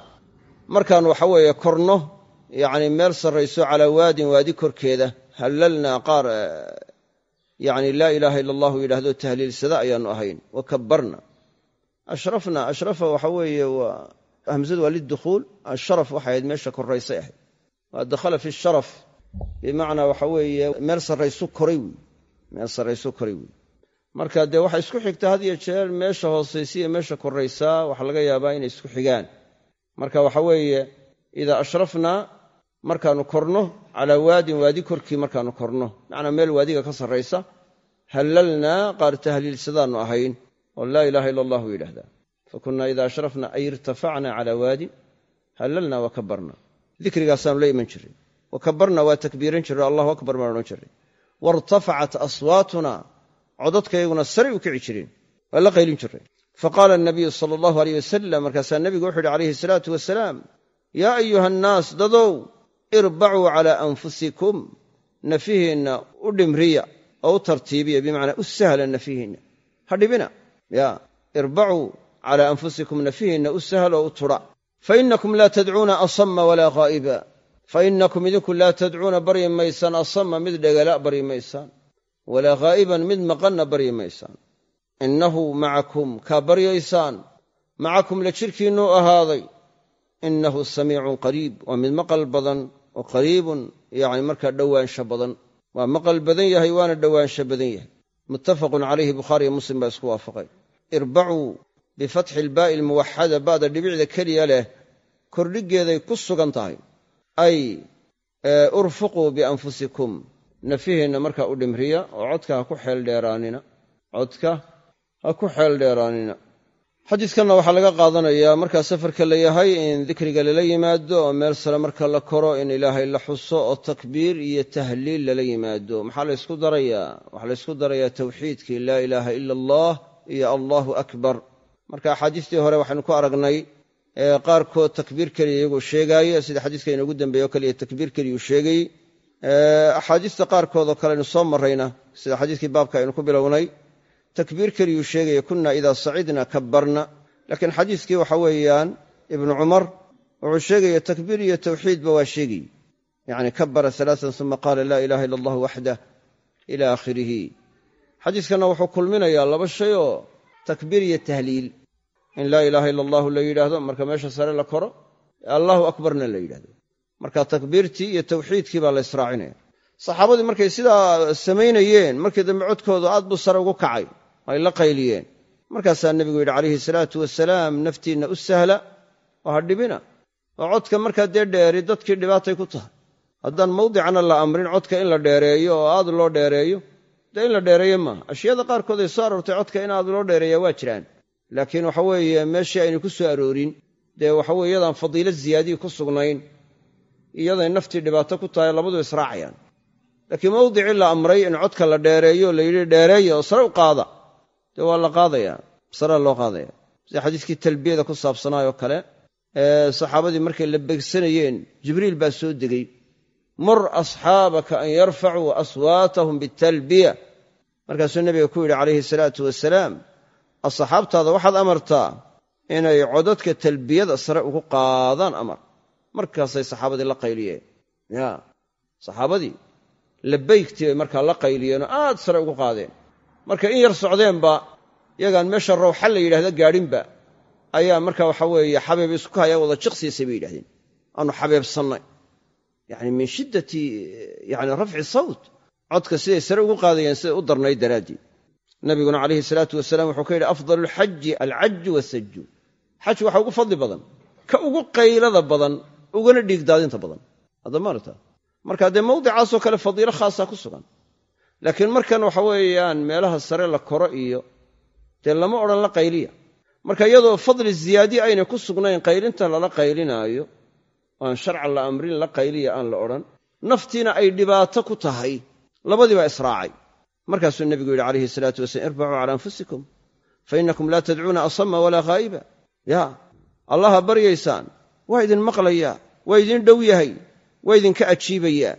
markaan waxa weeye korno yacni meel sarrayso calaa waadin waadi korkeeda hallalnaa qaar yacni laa ilaaha ila allahu yidhahdo tahliilsada ayaannu ahayn wa kabbarna. Ashrafa waxa weeye waa hamzadu waa lidukhuul asharaf waxay ahayd meesha korraysay ahayd waa dakhala fi sharaf bimacnaa waxa weeye meel sarraysu koray wey meel sarraysu koray wey marka dee waxay isku xigtaa had iyo jeer meesha hoosaysa iyo meesha korraysaa waxaa laga yaabaa inay isku xigaan marka waxa weeye idaa ashrafnaa markaannu korno calaa waadin waadi korkii markaannu korno macnaa meel waadiga ka sarraysa hallalnaa qaar tahliilsadaannu ahayn oo laa ilaaha ila allahu yidhahdaa fa kunnaa idaa ashrafna ay irtafacna calaa waadin hallalnaa wa kabbarna dikrigaasaannu la iman jiray wa kabbarna waa takbiiran jirray allahu akbar baan odhan jiray wairtafacat aswaatuna codadkayguna saray u kici jireen waa la qaylin jiray faqaala anabiyu sala allahu aleyh wasalam markaasaa nebigu wuxu uhi calayhi salaatu wasalaam yaa ayuha annaas dadow irbacuu calaa anfusikum nafihiinna u dhimriya oo u tartiibiya bimacnaa u sahla nafihiinna ha calaa anfusikum nafihiinna u sahla oo u tudha fainakum laa tadcuuna asama walaa ghaa'iba fainakum idinku laa tadcuuna baryi maysaan asama mid dhegala baryi maysaan walaa ghaa'iban mid maqanna baryi maysaan innahu macakum kaa baryaysaan macakum la jirkiinnuu ahaaday innahu samiicun qariib waa mid maqal badan oo qariibun yacni markaa dhowaansho badan waa maqal badan yahay waana dhowaansho badan yahay muttafaqun calayhi bukhaariyo muslim baa isku waafaqay bifatxi ilbaa'i almuwaxada ba'da dhibicda keliya leh kordhiggeeday ku sugan tahay. Ay urfuquu bianfusikum nafihiinna markaa u dhimriya oo codka ha ku xeeldheeraanina codka ha ku xeel dheeraanina. Xadiiskanna waxaa laga qaadanayaa markaa safarka la yahay in dikriga lala yimaado oo meel sare marka la koro in ilaahay la xuso oo takbiir iyo tahliil lala yimaado. Maxaa laysku darayaa? Waxaa laysku darayaa tawxiidkii laa ilaaha ila allah iyo allahu akbar marka axaadiistii hore waxaynu ku aragnay qaarkood takbiir keliya iyagoo sheegaaya sida xadiiska inoogu dambeeye o kaliya takbiir keliyuu sheegayey axaadiista qaarkoodoo kale aynu soo marrayna sida xadiiskii baabka aynu ku bilownay takbiir keliyuu sheegaya kunna idaa sacidna kabbarna. Laakiin xadiiskii waxa weeyaan ibnu cumar wuxuu sheegaya takbiir iyo tawxiidba waa sheegayey yacni kabbara alaaan uma qaala laa ilaha illa allah waxdah ila aakhirihi xadiiskanna wuxuu kulminayaa laba shay oo takbiir iyo tahliil. In laa ilaaha illa allahu la yidhaahdo marka meesha sare la koro allahu akbarna la yidhahdo marka takbiirtii iyo tawxiidkii baa la israacinaya saxaabadii markay sidaa samaynayeen markii dambe codkoodu aad buu sare ugu kacay ay la qayliyeen. Markaasaa nebigu yidhi calayhi salaatu wasalaam naftiinna u sahla oo ha dhibina. Oo codka markaa dee dheeri dadkii dhibaatay ku tahay. Haddaan mawdicana la amrin codka in la dheereeyo oo aad loo dheereeyo dee in la dheereeyo maaha ashyaada qaarkood ay soo aroortay codka in aad loo dheereeya waa jiraan. Laakiin waxa weeye meeshii aynu ku soo aroorin dee waxaweye iyadaan fadiilo ziyaadii ku sugnayn iyaday naftii dhibaato ku tahay labadu israacayaan laakiin mawdicii la amray in codka la dheereeyo la yidhi dheereeya oo sare u qaada. Dee waa la qaadayaa sarea loo qaadaya. Sida xadiiskii talbiyada ku saabsanaayoo kale ee saxaabadii markay la begsanayeen jibriil baa soo degey mur asxaabaka an yarfacuu aswaatahum bitalbiya markaasuu nebiga ku yidhi calayhi salaatu wasalaam asxaabtaada waxaad amartaa inay codadka talbiyada sare ugu qaadaan amar. Markaasay saxaabadii la qayliyeen. Ya saxaabadii labaygtii bay markaa la qayliyeenoo aad sare ugu qaadeen. Markay in yar socdeenba yagaan meesha rawxa la yidhahda gaadhinba ayaa marka waxa weeye xabeeb isku hayaa wada jiqsiisay bay yidhahdeen aanu xabeebsannay yani min shiddati yani rafci sawt codka siday sare ugu qaadayeen siday u darnayd daraaddeed. Nabiguna calayhi salaatu wasalaam wuxuu ka yidhi afdalu lxaji alcaju wasaju xaj waxa ugu fadli badan ka ugu qaylada badan ugana dhiigdaadinta badan. Haddamaarta marka dee mawdicaasoo kale fadiilo khaasaa ku sugan. Laakiin markan waxa weeyaan meelaha sare la koro iyo dee lama odhan la qayliya. Marka iyadoo fadli ziyaadi aynay ku sugnayn qaylinta lala qaylinaayo aan sharcan la amrin la qayliya aan la odhan naftiina ay dhibaato ku tahay labadii baa israacay. Markaasuu nebigu yidhi calayhi salaatu wasalaam irbacuu cala anfusikum fa innakum laa tadcuuna asama walaa khaa'iba ya allaha baryaysaan waa idin maqlayaa waa idin dhow yahay waa idinka ajiibayaa.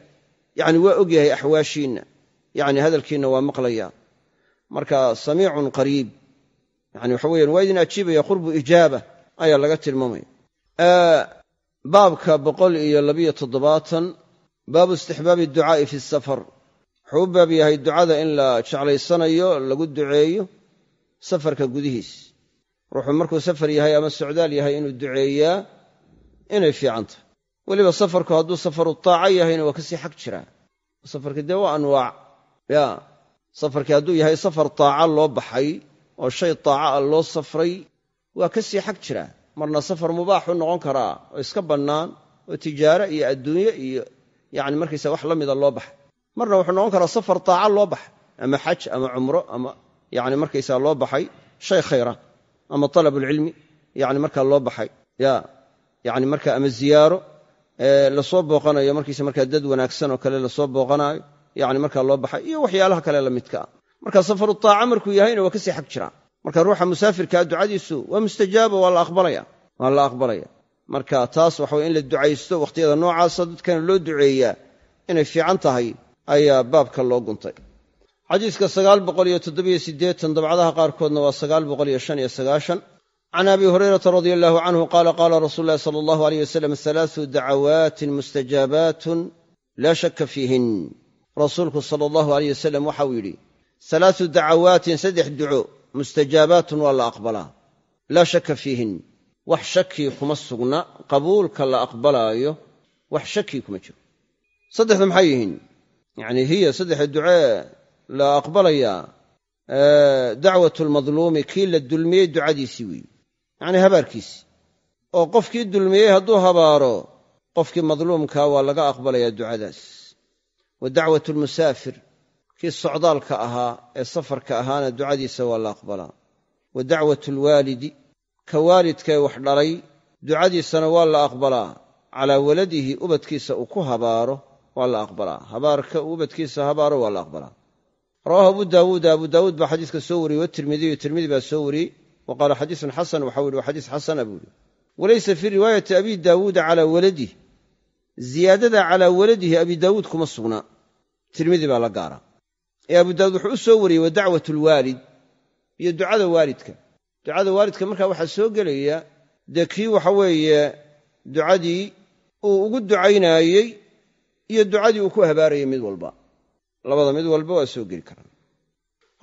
Yacni waa og yahay axwaashiinna yacni hadalkiinna waa maqlayaa. Marka samiicun qariib. Yani waxa weyaan waa idin ajiibaya qurbu ijaaba ayaa laga tilmaamaya baabka boqol iyo labiyo toddobaatan baabu istixbaabi ducaa'i fi safar wuxuu u baab yahay ducada in la jeclaysanayo lagu duceeyo safarka gudihiis. Ruuxuu markuu safar yahay ama socdaal yahay inuu duceeyaa inay fiican tahay weliba safarku hadduu safaru taaca yahayna waa ka sii xag jiraa safarkii dee waa anwaac. Ya safarkii hadduu yahay safar taaca loo baxay oo shay taaca ah loo safray waa ka sii xag jiraa marna safar mubaaxu noqon karaa oo iska bannaan oo tijaare iyo adduunye iyo yacni markaysa wax la mida loo baxay marna wuxuu noqon karaa safar taaca loo baxay ama xaj ama cumro ama yacni markaysaa loo baxay shay khayra ama talabulcilmi yacni markaa loo baxay ya yacni marka ama ziyaaro la soo booqanayo markiisa markaa dad wanaagsan oo kale la soo booqanaayo yacni markaa loo baxay iyo waxyaalaha kale la midka ah. Marka safaru taaca markuu yahayna waa ka sii xag jiraa marka ruuxa musaafirkaa ducadiisu waa mustajaaba waa la aqbalaya marka taas waxa in la ducaysto wakhtiyada noocaasa dadkana loo duceeyaa inay fiican tahay ayaa baabka loo guntay. xadiiska dabcadaha qaarkoodna waa can abi hurayrata radia allahu canhu qaala qaala rasuulu ulahi sala allahu aleyh wasalam halaatu dacawaatin mustajaabaatun laa shakka fiihin. Rasuulku sala allahu aleyh wasalam waxau yidhi halaatu dacawaatin saddex duco mustajaabaatun waa la aqbalaa. Laa shakka fiihin. Wax shakii kuma sugna qabuulka la aqbalaayo wax shakii kuma jiro. Saddexda maxay yihiin yacni hiya saddexa ducee la aqbalayaa dacwatu lmadluumi kii la dulmiyey ducadiisii weeye yacnii habaarkiisii oo qofkii dulmiyey hadduu habaaro qofkii madluumkaa waa laga aqbalayaa ducadaas wa dacwatu lmusaafir kii socdaalka ahaa ee safarka ahaana ducadiisa waa la aqbalaa wa dacwatu lwaalidi ka waalidkae wax dhalay ducadiisana waa la aqbalaa calaa waladihi ubadkiisa uu ku habaaro waa la aqbalaa habaarka ubadkiisa habaaro waa la aqbalaa rawaahu abu daawuuda abu daawuud baa xadiiska soo wariyey watirmidiyu tirmidi baa soo wariyey wa qaala xadiisun xasan waxau yihi waa xadiis xasana buu yihi walaysa fii riwaayati abi daawuuda calaa waladih ziyaadada calaa waladihi abi daawuud kuma sugnaa tirmidi baa la gaara ee abu daawuud wuxuu u soo wariyey wa dacwat lwaalid iyo ducada waalidka. Ducada waalidka markaa waxaa soo gelaya dee kii waxa weeye ducadii uu ugu ducaynaayey iyo ducadii uu ku habaarayay mid walba. Labada mid walba waa soo geli karaan.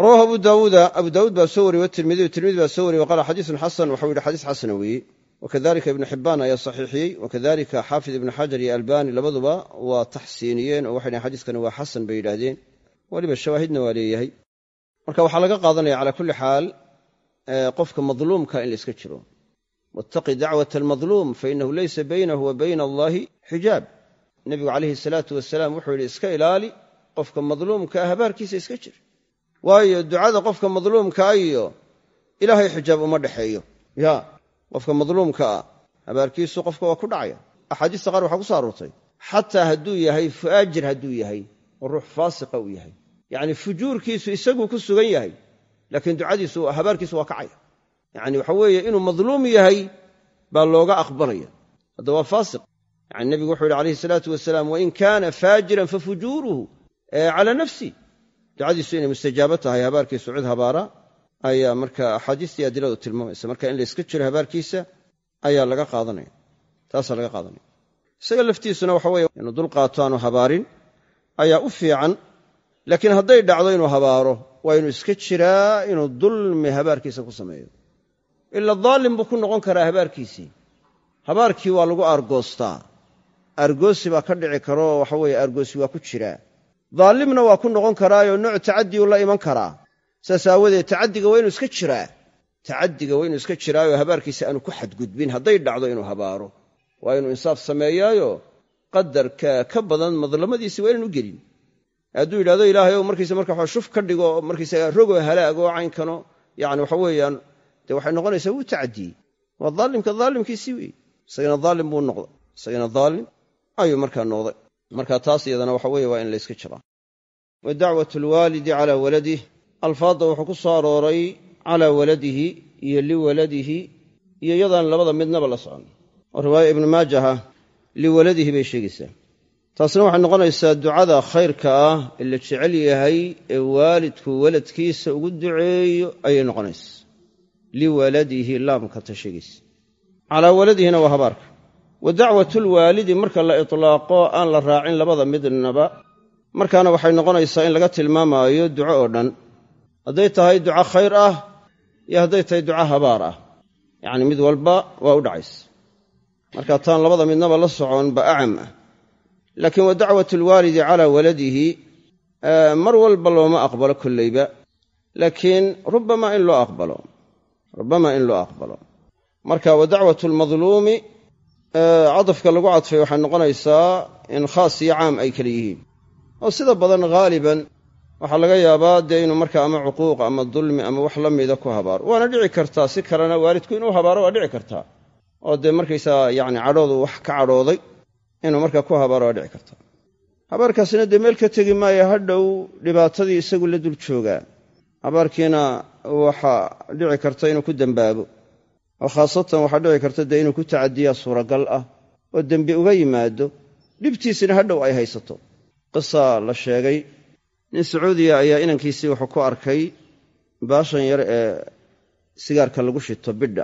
Rawahu abu daawuuda abu daawuud baa soo wariyey watirmidiyu tirmidi baa soo wariyey wa xadiisun xasan waxau yidhi xadiis xasana weeye. Wakadalika ibnu xibbaan ayaa saxiixiyey wakadalika xaafid ibnu xajar iyo albani labaduba waa taxsiiniyeen oo waxay dhahen xadiiskani waa xasan bay yidhaahdeen. Weliba shawaahidna waa leeyahay. Marka waxaa laga qaadanaya calaa kulli xaal qofka madluumka in la iska jiro. Wattaqi dacwata almadluum fainahu leysa baynahu wa bayna allahi xijaab nebigu calayhi salaatu wasalaam wuxuu yidhi iska ilaali qofka madluumkaa habaarkiisa iska jir. Waayo ducada qofka madluumkaa iyo ilaahay xijaab uma dhexeeyo ya qofka madluumka ah habaarkiisu qofka waa ku dhacaya. Axaadiista qaar waxaa ku so aroortay xataa hadduu yahay fu'aajir hadduu yahay oo ruux faasiqa uu yahay. Yacni fujuurkiisu isaguu ku sugan yahay laakiin ducadiisu habaarkiisu waa kacaya. Yacni waxa weeye inuu madluum yahay baa looga aqbalaya. Hadda waa faasiq yani nebigu wuxuu yidhi alayhi salaatu wasalaam wain kaana faajiran fafujuuruhu calaa nafsi ducadiisu inay mustajaabo tahay habaarkiisu cid habaara ayaa marka axaadiistii adiladu tilmaamaysa marka in layska jiro habaarkiisa ayaa laga qaadanaya taasaa laga qaadanaya isaga laftiisuna waxa weye inuu dul qaato aanu habaarin ayaa u fiican laakiin hadday dhacdo inuu habaaro waa inuu iska jiraa inuu dulmi habaarkiisa ku sameeyo ila daalim buu ku noqon karaa habaarkiisii habaarkii waa lagu aargoostaa aargoosi baa ka dhici karoo waxa weeye aargoosi waa ku jiraa daalimna waa ku noqon karaayoo nooc tacaddiu la iman karaa. Saas aawadeed tacaddiga waa inuu iska jiraa. Tacaddiga waa inuu iska jiraayoo habaarkiisa aanu ku xadgudbin hadday dhacdo inuu habaaro. Waa inuu insaaf sameeyaayo qadarka ka badan madlamadiisi waa inaan u gelin. Hadduu yidhahdo ilaahay ow markiisa marka wa shuf ka dhigo markiisaga rogoo halaagoo caynkano yani waxa weeyaan dee waxay noqonaysaa wuu tacadiyey waa daalimka daalimkiisii weeye. Isagana daalim buu noqday. Isagana daalim ayuu markaa noqday. Marka taas iyadana waxa weeye waa in la yska jiraa wa dacwat alwaalidi calaa waladih alfaadda wuxuu ku soo arooray calaa waladihi iyo liwaladihi iyo iyadaan labada midnaba la socon. Oo riwaaya ibnu maajaha liwaladihi bay sheegaysaa. Taasna waxay noqonaysaa ducada khayrka ah ee la jecel yahay ee waalidku waladkiisa ugu duceeyo ayay noqonaysaa. Liwaladihi laamka ta sheegaysa. Calaa waladihina waa habaarka wa dacwatulwaalidi marka la itlaaqo aan la raacin labada midnaba markaana waxay noqonaysaa in laga tilmaamaayo duco oo dhan. Hadday tahay duco khayr ah iyo hadday tahay duco habaar ah. Yacni mid walba waa u dhacaysa. Marka taan labada midnaba la socon ba acam ah. Laakiin wa dacwatu alwaalidi calaa waladihi mar walba looma aqbalo kolleyba laakiin rubbama in loo aqbalo. Rubbama in loo aqbalo. Marka wa dacwatu almadluumi cadafka lagu cadfay waxay noqonaysaa in khaas iyo caam ay kala yihiin. Oo sida badan haaliban waxaa laga yaabaa dee inuu marka ama cuquuq ama dulmi ama wax la mida ku habaaro waana dhici kartaa si kalena waalidku inuu habaaro waa dhici kartaa. Oo dee markaysaa yacni cadhoodu wax ka cadhooday inuu markaa ku habaaro waa dhici kartaa. Habaarkaasina dee meel ka tegi maayo hadhow dhibaatadii isagu la dul joogaa. Habaarkiina waxaa dhici karta inuu ku dembaabo oo khaasatan waxaa dhici karta dee inuu ku tacadiyaa suuragal ah oo dembi uga yimaado dhibtiisina hadhow ay haysato. Qisa la sheegay nin sacuudiya ayaa inankiisii wuxuu ku arkay baashan yar ee sigaarka lagu shito bidha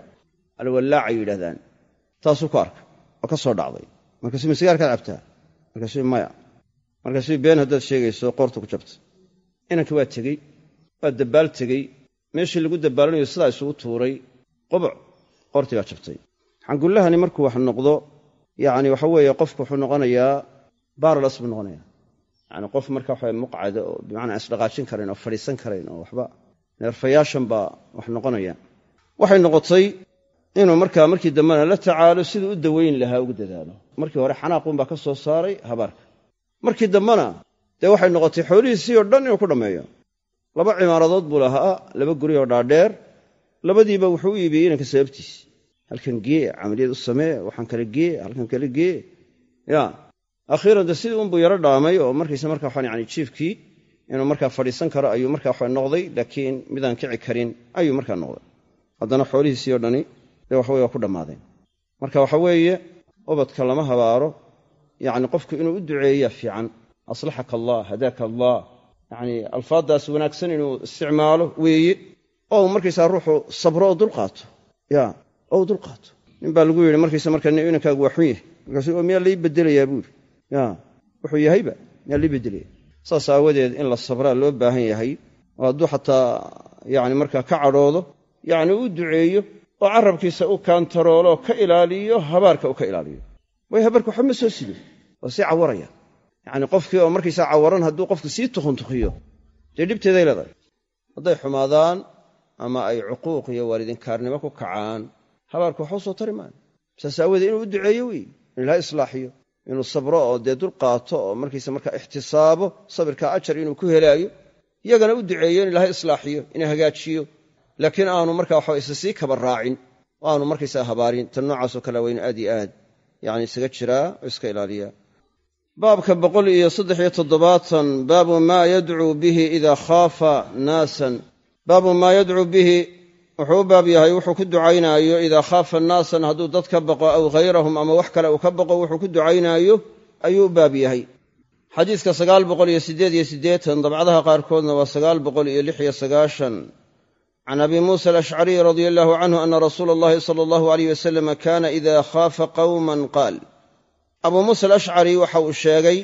alwallaacay yidhahdaan taasuu ku arkay oo ka soo dhacday. Markaasuu ma sigaarkaad cabtaa markaasuu maya markaasuu been haddaad sheegayso qoorta ku jabtay inankii waa tegey waa dabbaal tegey. Meeshii lagu dabbaalanayo sidaa isugu tuuray qoboc qoortii baa jabtay. Xangullahani markuu wax noqdo yacni waxa weeye qofku wuxuu noqonayaa baaralas buu noqonayaa. Yacni qof marka waxa muqcada oo bimacnaa isdhaqaajin karayn oo fadhiisan karayn oo waxba neerfayaashan baa wax noqonaya waxay noqotay inuu markaa markii dambena la tacaalo siduu u daweyn lahaa ugu dadaalo. Markii hore xanaaquunbaa ka soo saaray habaarka. Markii dambena dee waxay noqotay xoolihiisii oo dhan inuu ku dhammeeyo. Laba cimaaradood buu lahaa laba guri oo dhaadheer labadiiba wuxuu u iibiyey inanka sababtiisi halkan gee camaliyad u samee waxaan kale gee halkan kale gee. Ya akhiiran de sidii unbuu yaro dhaamay oo markiisa marka waxaan yani jiifkii inuu markaa fadhiisan karo ayuu markaa waxa noqday laakiin midaan kici karin ayuu markaa noqday. Haddana xoolihiisii oo dhani dee waxaweye waa ku dhammaadeen. Marka waxa weeye ubadka lama habaaro. Yacni qofku inuu u duceeya fiican aslaxaka allah hadaaka allah. Yacni alfaaddaas wanaagsan inuu isticmaalo weeye oo markaysaa ruuxu sabro oo dulqaato ya oo dulqaato nin baa lagu yidhi markaysa markaa inankaagu waa xun yahay markaasu miyaa lai bedelayaa? buuri ya wuxuu yahayba miyaa lai bedelaya saas aawadeed in la sabraa loo baahan yahay oo hadduu xataa yacni markaa ka cadhoodo yacni u duceeyo oo carabkiisa u kaantaroolo ka ilaaliyo habaarka u ka ilaaliyo. Way habaarka waxba ma soo sido. Waa sii cawaraya. Yacni qofkii oo markaysaa cawaran hadduu qofku sii tukhuntukhiyo dee dhibteeday leedahay? Hadday xumaadaan ama ay cuquuq iyo waalidinkaarnimo ku kacaan habaarka waxba soo tari maayo saas aawadeed inuu u duceeyo wey in ilaha islaaxiyo inuu sabro oo dee dul qaato oo markiisa markaa ixtisaabo sabirkaa ajar inuu ku helaayo iyagana u duceeyo in ilahay islaaxiyo inuu hagaajiyo. Laakiin aanu markaa waxa isa sii kaba raacin oo aanu markaysaa habaarin tan noocaasoo kale waa inu aad iyo aad yani isaga jiraa oo iska ilaaliyaa baabka boqol iyo saddex iyo toddobaatan baabu maa yadcuu bihi idaa khaafa naasan baabu maa yadcuu bihi wuxuu u baab yahay wuxuu ku ducaynaayo idaa khaafa naasan hadduu dad ka baqo aw hayrahum ama wax kale uu ka baqo wuxuu ku ducaynaayo ayuu u baab yahay. Xadiiska sagaal boqol iyo siddeed iyo siddeetan dabcadaha qaarkoodna waa sagaal boqol iyo lix iyo sagaashan. Can abi muusa alashcariy radia allahu canhu ana rasuula allahi sala allahu aleyh wasalam kaana ida khaafa qawman qaal. Abuu muusa alashcari waxa uu sheegay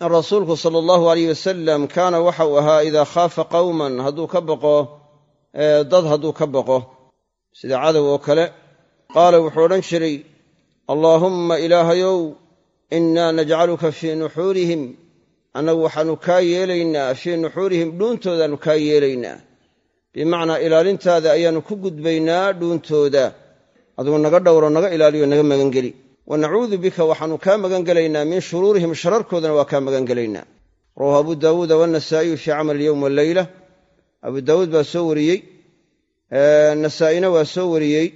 rasuulku sala allahu aleyh wasalam kaana waxa uu ahaa idaa khaafa qawman hadduu ka baqo dad hadduu ka baqo sida cadow oo kale qaala wuxuu odhan jiray allaahumma ilaahayow innaa najcaluka fii nuxuurihim annagu waxaannu kaa yeelaynaa fii nuxuurihim dhuuntoodaannu kaa yeelaynaa. Bimacnaa ilaalintaada ayaannu ku gudbaynaa dhuuntooda. Adigu naga dhowro naga ilaaliyo naga magangeli wa nacuudu bika waxaannu kaa magangelaynaa min shuruurihim shararkoodana waa kaa magangelaynaa rawahu abu daawuuda waannasaa'iyu fii camal alyowm walleyla abu daawuud baa soo wariyey nasaa'ina waa soo wariyey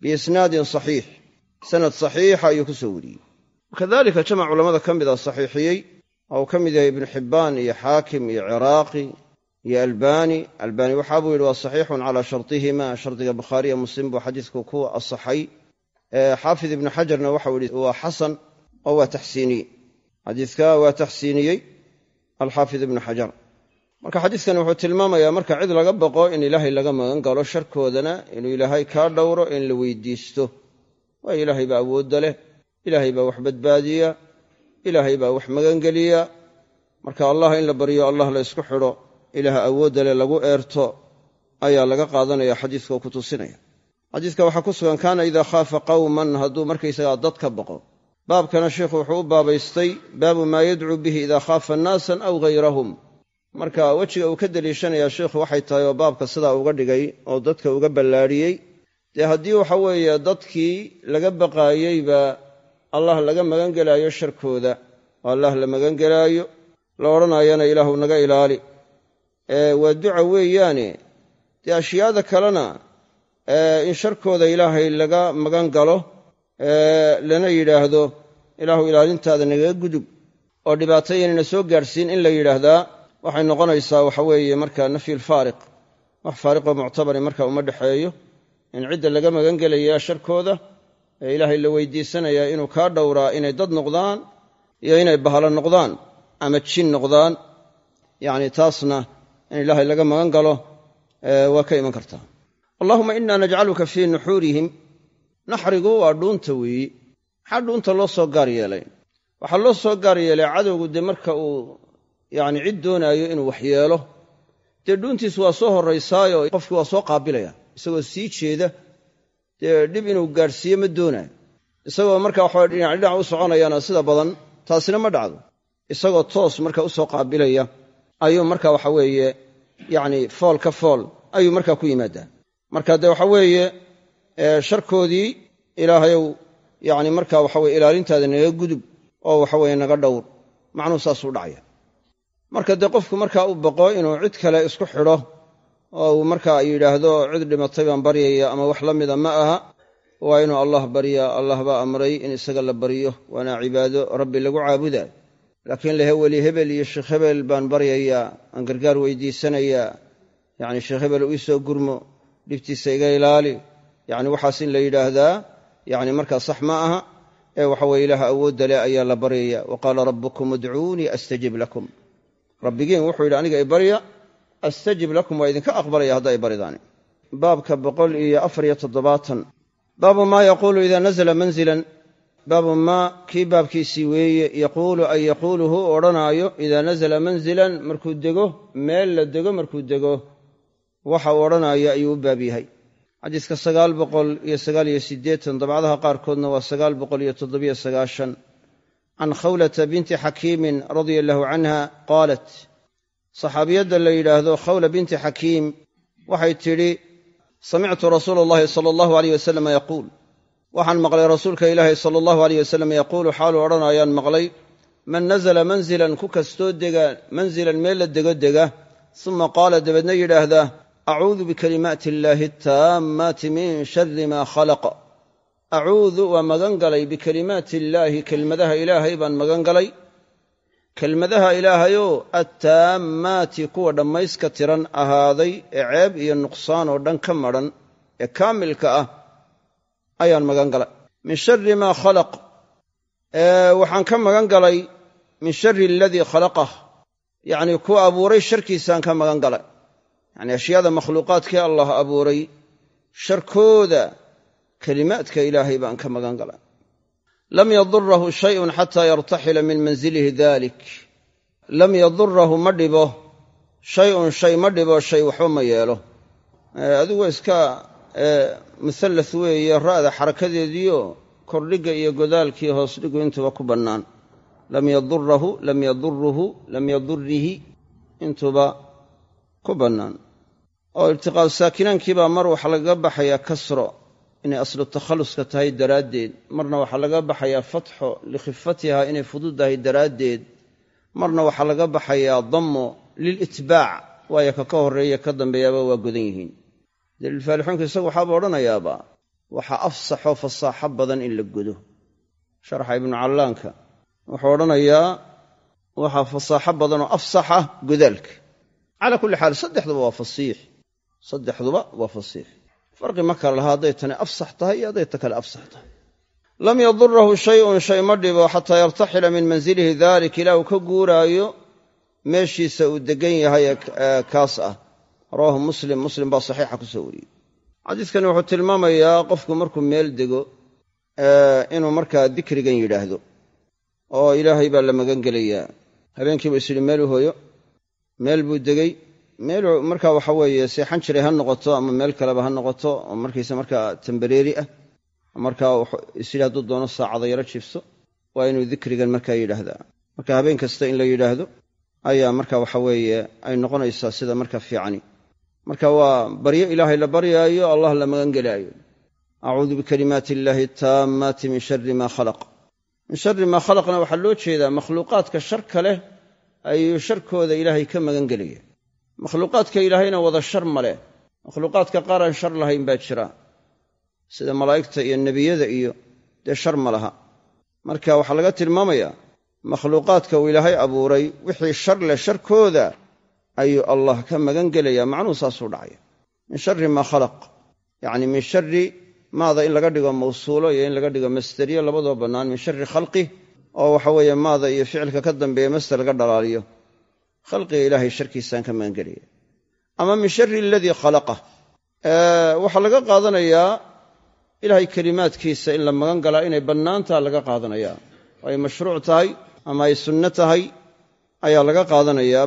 biisnaadin saxiix. Sanad saxiixa ayuu ku soo wariyey. Kadalika jamac culamada ka mida saxiixiyey oo ka mid yahay ibnu xibbaan iyo xaakim iyo ciraaqi iyo albaani. Albaani waxaa buu yidhi waa saxiixun calaa shartihima. Shardiga bukhaariya muslim buu xadiidku ku asaxay xaafid ibnu xajarna waxau yihi waa xasan oo waa taxsiiniyey xadiidka waa taxsiiniyey alxaafid ibnu xajar. Marka xadiidkani wuxuu tilmaamayaa marka cid laga baqo in ilaahay laga magan galo sharkoodana inuu ilaahay kaa dhowro in la weydiisto. Waayo ilaahay baa awoodda leh ilaahay baa wax badbaadiya ilaahay baa wax magangeliya. Marka allah in la baryo allah la ysku xidho ilaah awoodda leh lagu eerto ayaa laga qaadanaya xadiiska oo ku tusinaya xadiiska waxaa ku sugan kaana idaa khaafa qawman hadduu markaysagaa dad ka baqo baabkana sheikhu wuxuu u baabaystay baabu maa yadcuu bihi idaa khaafa naasan aw hayrahum marka wejiga uu ka deliishanayaa sheikhu waxay tahay oo baabka sidaa uga dhigay oo dadka uga ballaadhiyey dee haddii waxa weeye dadkii laga baqaayeyba allah laga magangelaayo sharkooda oo allah la magangelaayo la odhanayana ilaahu naga ilaali. Waa duca weeyaane dee ashyaada kalena in sharkooda ilaahay laga magan galo lana yidhaahdo ilaahu ilaalintaada nagaga gudub. Oo dhibaato yaynayna soo gaadhsiin in la yidhaahdaa waxay noqonaysaa waxa weeye marka nafyulfaariq wax faariqoo muctabari marka uma dhexeeyo in cidda laga magan gelayaa sharkooda ee ilaahay la weydiisanayaa inuu kaa dhowraa inay dad noqdaan iyo inay bahalo noqdaan ama jin noqdaan. Yacni taasna in ilaahay laga magan galo waa ka iman kartaa allahuma inna najcaluka fii nuxuurihim naxrigu waa dhuunta weeyi maxaa dhuunta loo soo gaar yeelay? Waxaa loo soo gaar yeelay cadowgu dee marka uu yacni cid doonaayo inuu waxyeelo dee dhuuntiisu waa soo horraysaayo qofkii waa soo qaabilaya. Isagoo sii jeeda dee dhib inuu gaadhsiiyo ma doonaayo isagoo marka waxaa dhinac dhinac u soconayaana sida badan taasina ma dhacdo. Isagoo toos marka u soo qaabilaya ayuu marka waxa weeye yacni fool ka fool ayuu markaa ku yimaadaa marka dee waxa weeye sharkoodii ilaahayow yacni marka waxa weye ilaalintaada naga gudub oo waxaweye naga dhowr macnuu saasuu dhacaya. Marka dee qofku markaa u baqo inuu cid kale isku xidho oo uu markaa yidhaahdo cid dhimatay baan baryaya ama wax la mida ma aha waa inuu allah baryaa allah baa amray in isaga la baryo waana cibaado rabbi lagu caabudaa laakiin lehe weli hebel iyo sheekh hebel baan baryayaa aan gargaar weydiisanayaa yacni sheekh hebel ii soo gurmo dhibtiisa iga ilaali. Yacni waxaas in la yidhaahdaa yacni markaa sax ma aha ee waxa weye ilaah awoodda leh ayaa la baryaya wa qaala rabbukum udcuunii astajib lakum. Rabbigiin wuxuu yidhi aniga i barya astajib lakum waa idinka aqbalaya hadda i baridaani baabka boqol iyo afariyo toddobaatan. Baabu maa yaquulu ida nazla manzilan. Baabu maa kii baabkiisii weeye yaquulu ay yaquuluhu odhanaayo idaa nazala manzilan markuu dego meel la dego markuu dego waxa uu odhanaayo ayuu u baab yahay. Xadiiska sagaal boqol iyo sagaal iyo siddeetan dabcadaha qaarkoodna waa sagaal boqol iyo toddobiyo sagaashan. Can khawlata binti xakiimin radia allahu canha qaalat saxaabiyadda la yidhaahdo khawla binti xakiim waxay tidhi samictu rasuula allahi sala allahu aleyh wasalam yaquul waxaan maqlay rasuulka ilaahi sala allahu aleyh wasalam yaquulu xaaluu odhanayaan maqlay man nazala manzilan ku kastoo dega manzilan meel la dego dega suma qaala dabeedna yidhaahdaa acuudu bikalimaati illaahi ataammaati min shari maa khalaqa acuudu waa magan galay bikalimaati illaahi kelmadaha ilaahay baan magan galay kelmadaha ilaahayoo attaammaati kuwa dhammayska tiran ahaaday ee ceeb iyo nuqsaan oo dhan ka madhan ee kaamilka ah ayaan magan galay min shari maa khalaq waxaan ka magan galay min shari aladii khalaqah yacnii kuwa abuuray sharkiisaan ka magan galay yacnii ashyaada makhluuqaadkii allah abuuray sharkooda kelimaadka ilaahay baan ka magan galay. Lam yadurahu shayun xataa yartaxila min manzilihi dalik lam yadurahu ma dhibo shayun shay ma dhibo shay waxba ma yeelo. Adigu iska musallas weeye ra'da xarakadeediio kordhigga iyo godaalkii hoosdhigu intuba ku bannaan. Lam yadurahu lam yaduruhu lam yadurihi intuba ku bannaan oo iltiqaau saakinaankiibaa mar waxaa lagaga baxayaa kasro inay aslu takhalluska tahay daraaddeed. Marna waxaa laga baxayaa fatxo likhifatiha inay fududahay daraaddeed. Marna waxaa laga baxayaa dammo lilitbaac waayo ka ka horreeya ka dambeeyaaba waa godan yihiin. Daliilfaalixuunka isagu waxaaba odhanayaaba waxaa afsaxoo fasaaxo badan in la godo sharxa ibnu callaanka wuxuu odhanayaa waxaa fasaaxo badanoo afsaxa godaalka calaa kulli xaal saddexduba waa fasiix saddexduba waa fasiix. Farqi ma kale laha hadday tani afsax tahay iyo hadday ta kale afsax tahay. Lam yadurahu shayun shay ma dhibo xataa yartaxila min manzilihi dalik ilaa uu ka guuraayo meeshiisa uu degan yahay ee kaas ah. Rawaahu muslim muslim baa saxiixa ku soo wariyey. Xadiiskani wuxuu tilmaamayaa qofku markuu meel dego inuu markaa dikrigan yidhaahdo oo ilaahay baa la magan gelayaa. Habeenkiibu yidhi meeluu hooyo. Meel buu degey meeluu markaa waxa weeye seexan jiray ha noqoto ama meel kaleba ha noqoto oo markiisa markaa tambareeri ah markaa is yidhi hadduu doono saacada yaro jiifso waa inuu dikrigan markaa yidhaahdaa marka habeen kasta in la yidhaahdo ayaa marka waxa weeye ay noqonaysaa sida marka fiicani. Marka waa baryo ilaahay la baryaayo allah la magan gelaayo. Acuudu bikalimaati illaahi taammaati min shari maa khalaq. Min shari maa khalaqna waxaa loo jeedaa makhluuqaadka sharka leh ayuu sharkooda ilaahay ka magan gelaya makhluuqaadka ilaahayna wada shar ma leh. Makhluuqaadka qaar aan shar lahayn baa jira. Sida malaa'igta iyo nebiyada iyo dee shar ma laha. Marka waxaa laga tilmaamayaa makhluuqaadka uu ilaahay abuuray wixii shar leh sharkooda ayuu allah ka magan gelayaa macnuhu saasuu dhacaya. Min shari maa khalaq. Yacni min shari maada in laga dhigo mawsuulo iyo in laga dhigo masderiyo labadoo bannaan min shari khalqih oo waxa weeye maada iyo ficilka ka dambeeya masder laga dhalaaliyo khalqiga ilaahay sharkiisaan ka magan gelaya ama min shari aladii khalaqah. Waxaa laga qaadanayaa ilaahay kelimaadkiisa in la magan galaa inay bannaantaa laga qaadanayaa oo ay mashruuc tahay ama ay sunno tahay ayaa laga qaadanayaa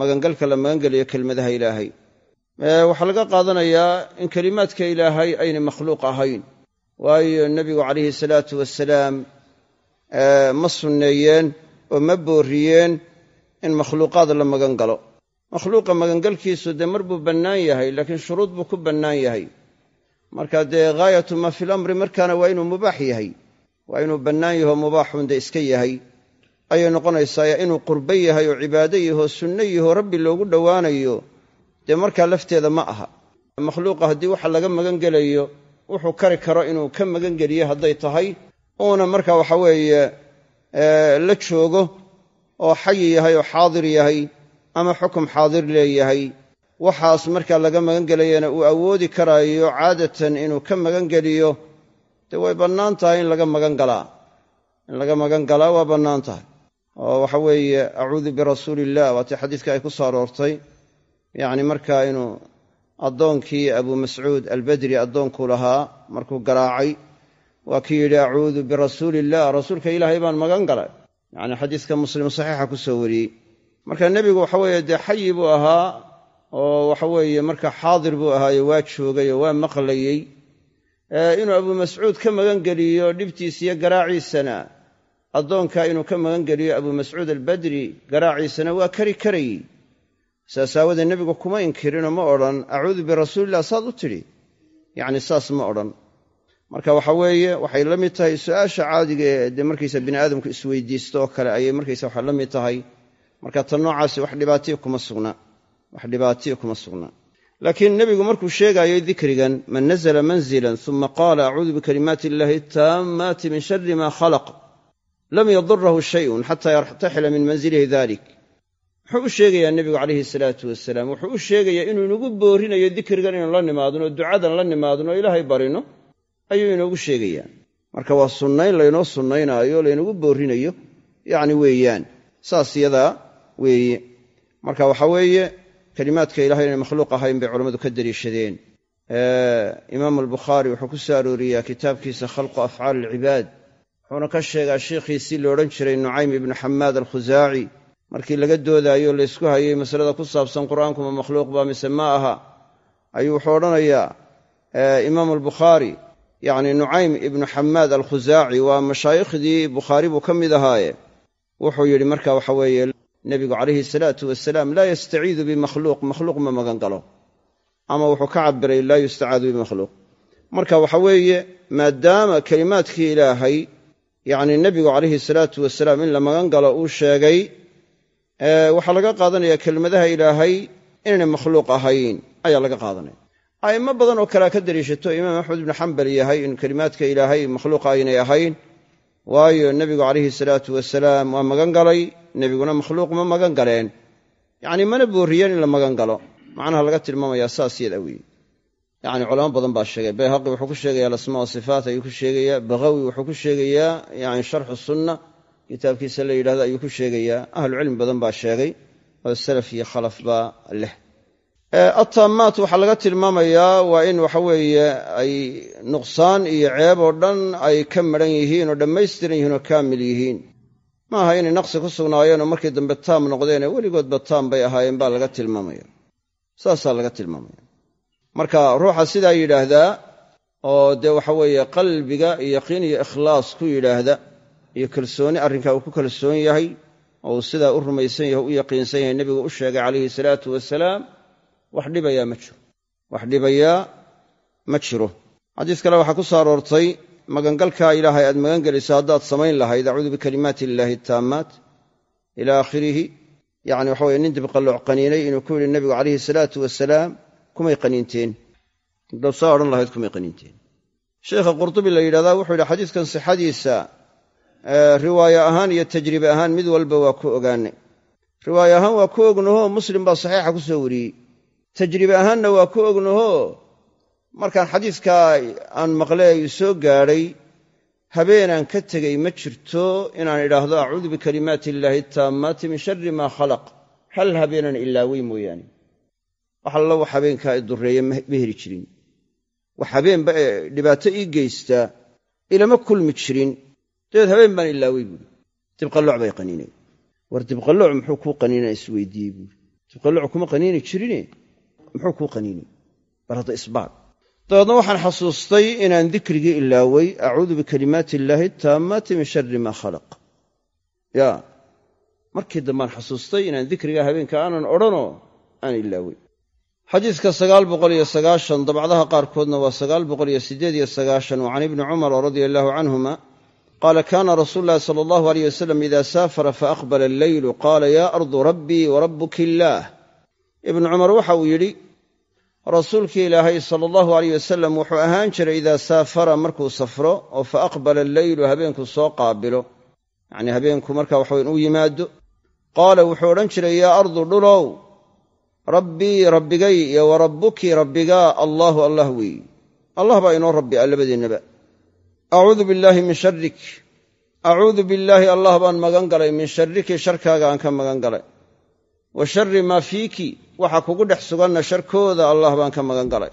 magangalka la magangelayo kelmadaha ilaahay. Waxaa laga qaadanayaa in kelimaadka ilaahay aynay makhluuq ahayn. Waayo nebigu calayhi salaatu wasalaam ma sunneeyeen oo ma boorriyeen in makhluuqaad la magan galo. Makhluuqa magangalkiisu dee mar buu bannaan yahay laakiin shuruud buu ku bannaan yahay. Marka dee ghaayatu maa fil amri markaana waa inuu mubaax yahay. Waa inuu bannaan yahoo mubaaxun dee iska yahay. Ayay noqonaysaa inuu qurbo yahay oo cibaado yahoo sunno yahoo rabbi loogu dhowaanayo dee markaa lafteeda ma aha. Makhluuqa haddii waxa laga magan gelayo wuxuu kari karo inuu ka magan geliyo hadday tahay uuna marka waxa weeye la joogo oo xayi yahay oo xaadir yahay ama xukum xaadir leeyahay. Waxaas markaa laga magan gelayana uu awoodi karaayo caadatan inuu ka magan geliyo dee way bannaan tahay in laga magan in laga magan galaa waa bannaan tahay. Oo waxa weeye acuudu birasuuli illah waatii xadiiska ay ku soo aroortay. Yacni markaa inuu addoonkii abuu mascuud albadri addoonkuu lahaa markuu garaacay waa kii yidhi acuudu birasuuli illah rasuulka ilaahay baan magan galay yacni xadiiska muslim saxiixa ku soo wariyey. Marka nebigu waxa weeye dee xayi buu ahaa oo waxa weeye marka xaadir buu ahaayo waa joogay oo waa maqlayey. Inuu abuu mascuud ka magan geliyo dhibtiisa iyo garaaciisana addoonka inuu ka magan geliyo abuu mascuud albadri garaaciisana waa kari karayey saas aawadee nebigu kuma inkirinoo ma odhan acuudu birasuuliillah saad u tidhi. Yacni saas ma odhan marka waxa weeye waxay la mid tahay su'aasha caadiga ee dee markaysa bini aadamku isweydiisto oo kale ayay markaysa waxa la mid tahay. Marka tan noocaasi wax dhibaatiya kuma sugna wax dhibaatiya kuma sugna. Laakiin nebigu markuu sheegaayay dikrigan man nazla manzilan uma qaala acuudu bikalimaati illahi taammaati min shari ma khalaq. Lam yadurahu shayun xataa yartaxila min manzilihi dalik muxuu u sheegayaa nebigu calayhi salaatu wasalaam wuxuu u sheegayaa inuu inagu boorinayo dikrigan inuu la nimaadno ducadan la nimaadno ilaahay barino ayuu inoogu sheegayaa. Marka waa sunnayn laynoo sunnaynaayo laynagu boorinayo yacni weeyaan. Saas yadaa weeye. Marka waxa weeye kelimaadka ilahay inay makhluuq ahayn bay culammadu ka deliishadeen imaamu albukhaari wuxuu ku soo arooriyaa kitaabkiisa khalqu afcaali alcibaad wuxuuna ka sheegaa sheikhiisii la odhan jiray nucaym ibnu xamaad alkhusaaci markii laga doodaayo laysku hayay masalada ku saabsan qur'aanku ma makhluuq baa mise ma aha? Ayuu wuxuu odhanayaa imaamu albukhaari yacni nucaym ibnu xamaad alkhusaaci waa mashaayikhdii bukhaari buu ka mid ahaaye. Wuxuu yidhi marka waxa weeye nebigu calayhi salaatu wasalaam laa yastaciidu bimakhluuq makhluuq ma magan galo. Ama wuxuu ka cabiray laa yustacaadu bimakhluuq. Marka waxa weeye maadaama kelimaadkii ilaahay yacni nebigu calayhi salaatu wasalaam in la magan galo uu sheegay waxaa laga qaadanaya kelmadaha ilaahay inaynay makhluuq ahayn ayaa laga qaadanaya a'immo badan oo kalea ka daliishato imaam axmed ibnu xambal yahay in kelimaadka ilaahay makhluuqa aynay ahayn waayo nebigu calayhi salaatu wasalaam waa magan galay nebiguna makhluuq ma magan galeen yacni mana boorriyeen in la magan galo macnaha laga tilmaamayaa saas yada weeye yacni culamo badan baa sheegay. Bayhaqi wuxuu ku sheegaya alasmaa wasifaat ayuu ku sheegayaa bakawi wuxuu ku sheegayaa yani sharxu sunna kitaabkiisa la yidhahdo ayuu ku sheegayaa. Ahlucilmi badan baa sheegay oo salaf iyo khalaf baa leh attaamaat waxaa laga tilmaamayaa waa in waxa weeye ay nuqsaan iyo ceeb oo dhan ay ka madhan yihiin oo dhammaystiran yihiin oo kaamil yihiin. Maaha inay naqsi ku sugnaayeen oo markii dambe taam noqdeen ee weligoodba taam bay ahaayeen baa laga tilmaamaya. Saasaa laga tilmaamaya. Marka ruuxa sidaa yidhaahdaa oo dee waxa weeye qalbiga yaqiin iyo ikhlaas ku yidhaahda iyo kalsooni arrinkaa uu ku kalsoon yahay oo uu sidaa u rumaysan yahay u yaqiinsan yahay nebigu u sheegay calayhi salaatu wasalaam wax dhibayaa ma jiro. Wax dhibayaa ma jiro. Xadiis kale waxaa ku soo aroortay magangalkaa ilaahay aad magan geliso haddaad samayn lahayd acuudu bikalimaati illaahi taammaat ila aakhirihi. Yacni waxa weye nin dibqallooc qaniinay inuu ku yidhi nebigu calayhi salaatu wasalaam kumay qaniinteen. Haddaad saa odhan lahayd kumay qaniinteen. Sheikha qurtubi la yidhahdaa wuxuu yidhi xadiiskan sixadiisa riwaaye ahaan iyo tajribe ahaan mid walba waa ku ogaanay. Riwaaye ahaan waa ku ognaho muslim baa saxiixa ku soo wariyey tajribe ahaanna waa ku ognaho. Markaan xadiiskaa aan maqle uu soo gaadhay habeenaan ka tegey ma jirto inaan idhaahdo acuudu bikalimaati illaahi taammaati min sharri maa khalaq. Hal habeenaan ilaawey mooyaane. Wax alla habeenkaa i durreeye ma heli jirin. Wax habeenba ee dhibaato ii geystaa ilama kulmi jirin. Dabeed habeen baan ilaawey buuri. Dibqallooc bay qaniinay. War dibqallooc muxuu kuu qaniinaa isweydiiyey buuri. Dibqallooc kuma qaniini jirine muxuu kuu qaniinay bar hadda isbaad dabeedna waxaan xasuustay inaan dikrigii ilaawey acuudu bikalimaati illaahi taammaati min sharri maa khalaq. Ya markii dambaan xasuustay inaan dikrigaa habeenka aanan odhanoo aan iyo sagaashan dabcdaha qaarkoodna waa can ibni cumara radia allaahu canhuma qaala kaana rasuulu llahi sala allahu aleyh wasalam ida saafara faaqbala alleylu qaala yaa ardu rabbii wa rabbuki illaah ibnu cumar waxa uu yidhi rasuulkii ilaahay sala allahu aleyh wasalam wuxuu ahaan jiray idaa saafara markuu safro oo fa aqbala alleylu habeenku soo qaabilo. Yacnii habeenku marka waxaweyn u yimaado. Qaala wuxuu odhan jiray yaa ardu dhulow rabbii rabbigay iyo wa rabbuki rabbigaa allaahu allah weeyi. Allah baa inoo rabbi a labadeennaba acuudu billaahi min sharrik acuudu billaahi allah baan magan galay min sharriki sharkaaga aan ka magan galay. Wa sharri maa fiiki waxa kugu dhex suganna sharkooda allah baan ka magan galay.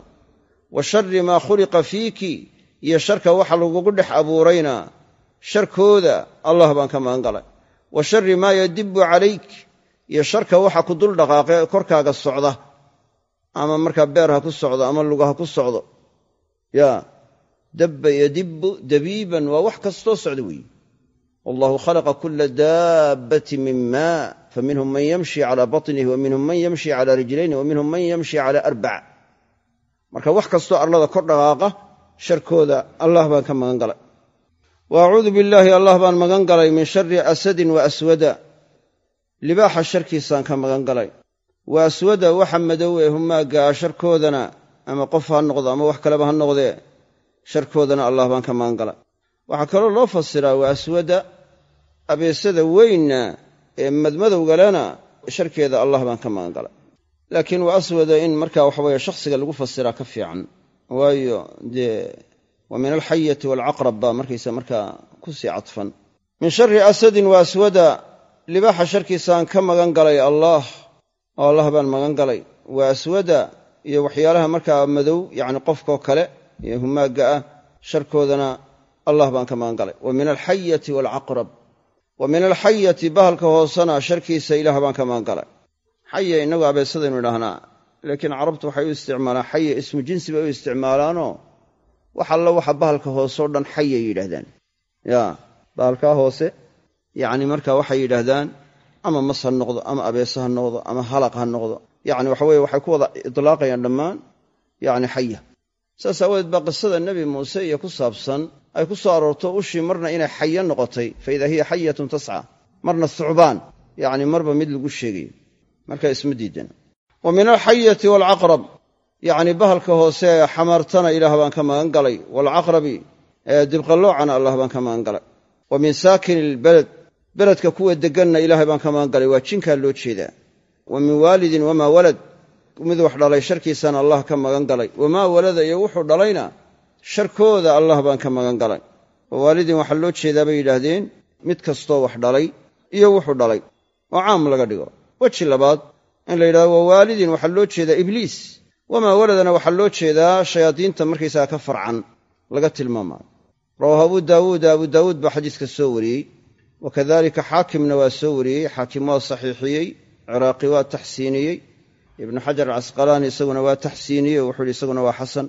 Wa sharri maa khuliqa fiiki iyo sharka waxa lagugu dhex abuurayna sharkooda allah baan ka magan galay. Wa sharri maa yadibbu calayk iyo sharka waxa ku dul dhaqaaqe korkaaga socda ama markaa beer ha ku socdo ama luga ha ku socdo. Yaa dabba yadibbu dabiiban waa wax kastoo socda weeye wallahu khalaqa kula daabbati min maa faminhum man yamshi cala batnihi wa minhum man yamshi cala rijlayni wa minhum man yamshi cala arbac marka wax kastoo arlada kor dhaqaaqa sharkooda allah baan ka magan galay wa acuudu billaahi allah baan magan galay min shari asadin wa aswada libaaxa sharkiisaan ka magan galay wa aswada waxa madow ee humaagaa sharkoodana ama qof ha noqdo ama wax kaleba ha noqdee sharkoodana allah baan ka magan galay waxaa kaloo loo fasiraa abeesada weynna ee madmadowgalena sharkeeda allah baan ka magan galay laakiin wa aswada in marka waxaweye shakhsiga lagu fasiraa ka fiican. Waayo dee wa min alxayati waalcaqrab baa markaysa markaa ku sii cadfan. Min shari asadin wa aswada libaaxa sharkiisaan ka magan galay allaah oo allah baan magan galay. Wa aswada iyo waxyaalaha markaa madow yacni qofkoo kale iyo humaagga ah sharkoodana allah baan ka magan galay. Wa min alxayati waalcaqrab wa min alxayati bahalka hoosena sharkiisa ilaah baan ka magan galay xaya innagu abeesadaynu idhaahnaa. Laakiin carabtu waxay u isticmaalaan xaya ismu jinsi bay u isticmaalaanoo wax alla waxa bahalka hoose o dhan xayay yidhaahdaan. Ya bahalkaa hoose yacni marka waxay yidhaahdaan ama mas ha noqdo ama abeese ha noqdo ama halaq ha noqdo. Yacni waxa weye waxay ku wada itlaaqayaan dhammaan yacni xaya saas aawadeed baa qisada nebi muuse iyo ku saabsan ay ku soo aroorto ushii marna inay xayo noqotay fa idaa hiya xayatun tasca marna thucbaan yacni marba mid lagu sheegayo. Marka isma diidan wa min alxayati waalcaqrab yacni bahalka hoose ee xamaartana ilaah baan ka magan galay waalcaqrabi ee dibqalloocana allah baan ka magan galay. Wa min saakini ilbeled beledka kuwa degganna ilaahay baan ka magan galay waa jinkaa loo jeedaa. Wa min waalidin wamaa walad mid wax dhalay sharkiisana allah ka magan galay. Wamaa walada iyo wuxuu dhalayna sharkooda allah baan ka magan galay. Wa waalidin waxaa loo jeedaa bay yidhaahdeen mid kastoo wax dhalay iyo wuxuu dhalay oo caam laga dhigo. Weji labaad in la yidhahdo waa waalidin waxaa loo jeedaa ibliis. Wamaa waladana waxaa loo jeedaa shayaadiinta markaysaga ka farcan laga tilmaamaayo rawaahu abu daawuuda abu daawuud baa xadiiska soo wariyey. Wa kadalika xaakimna waa soo wariyey xaakim waa saxiixiyey ciraaqi waa taxsiiniyey ibnu xajar alcasqalaani isaguna waa taxsiiniyey wuxuu yidhi isaguna waa xasan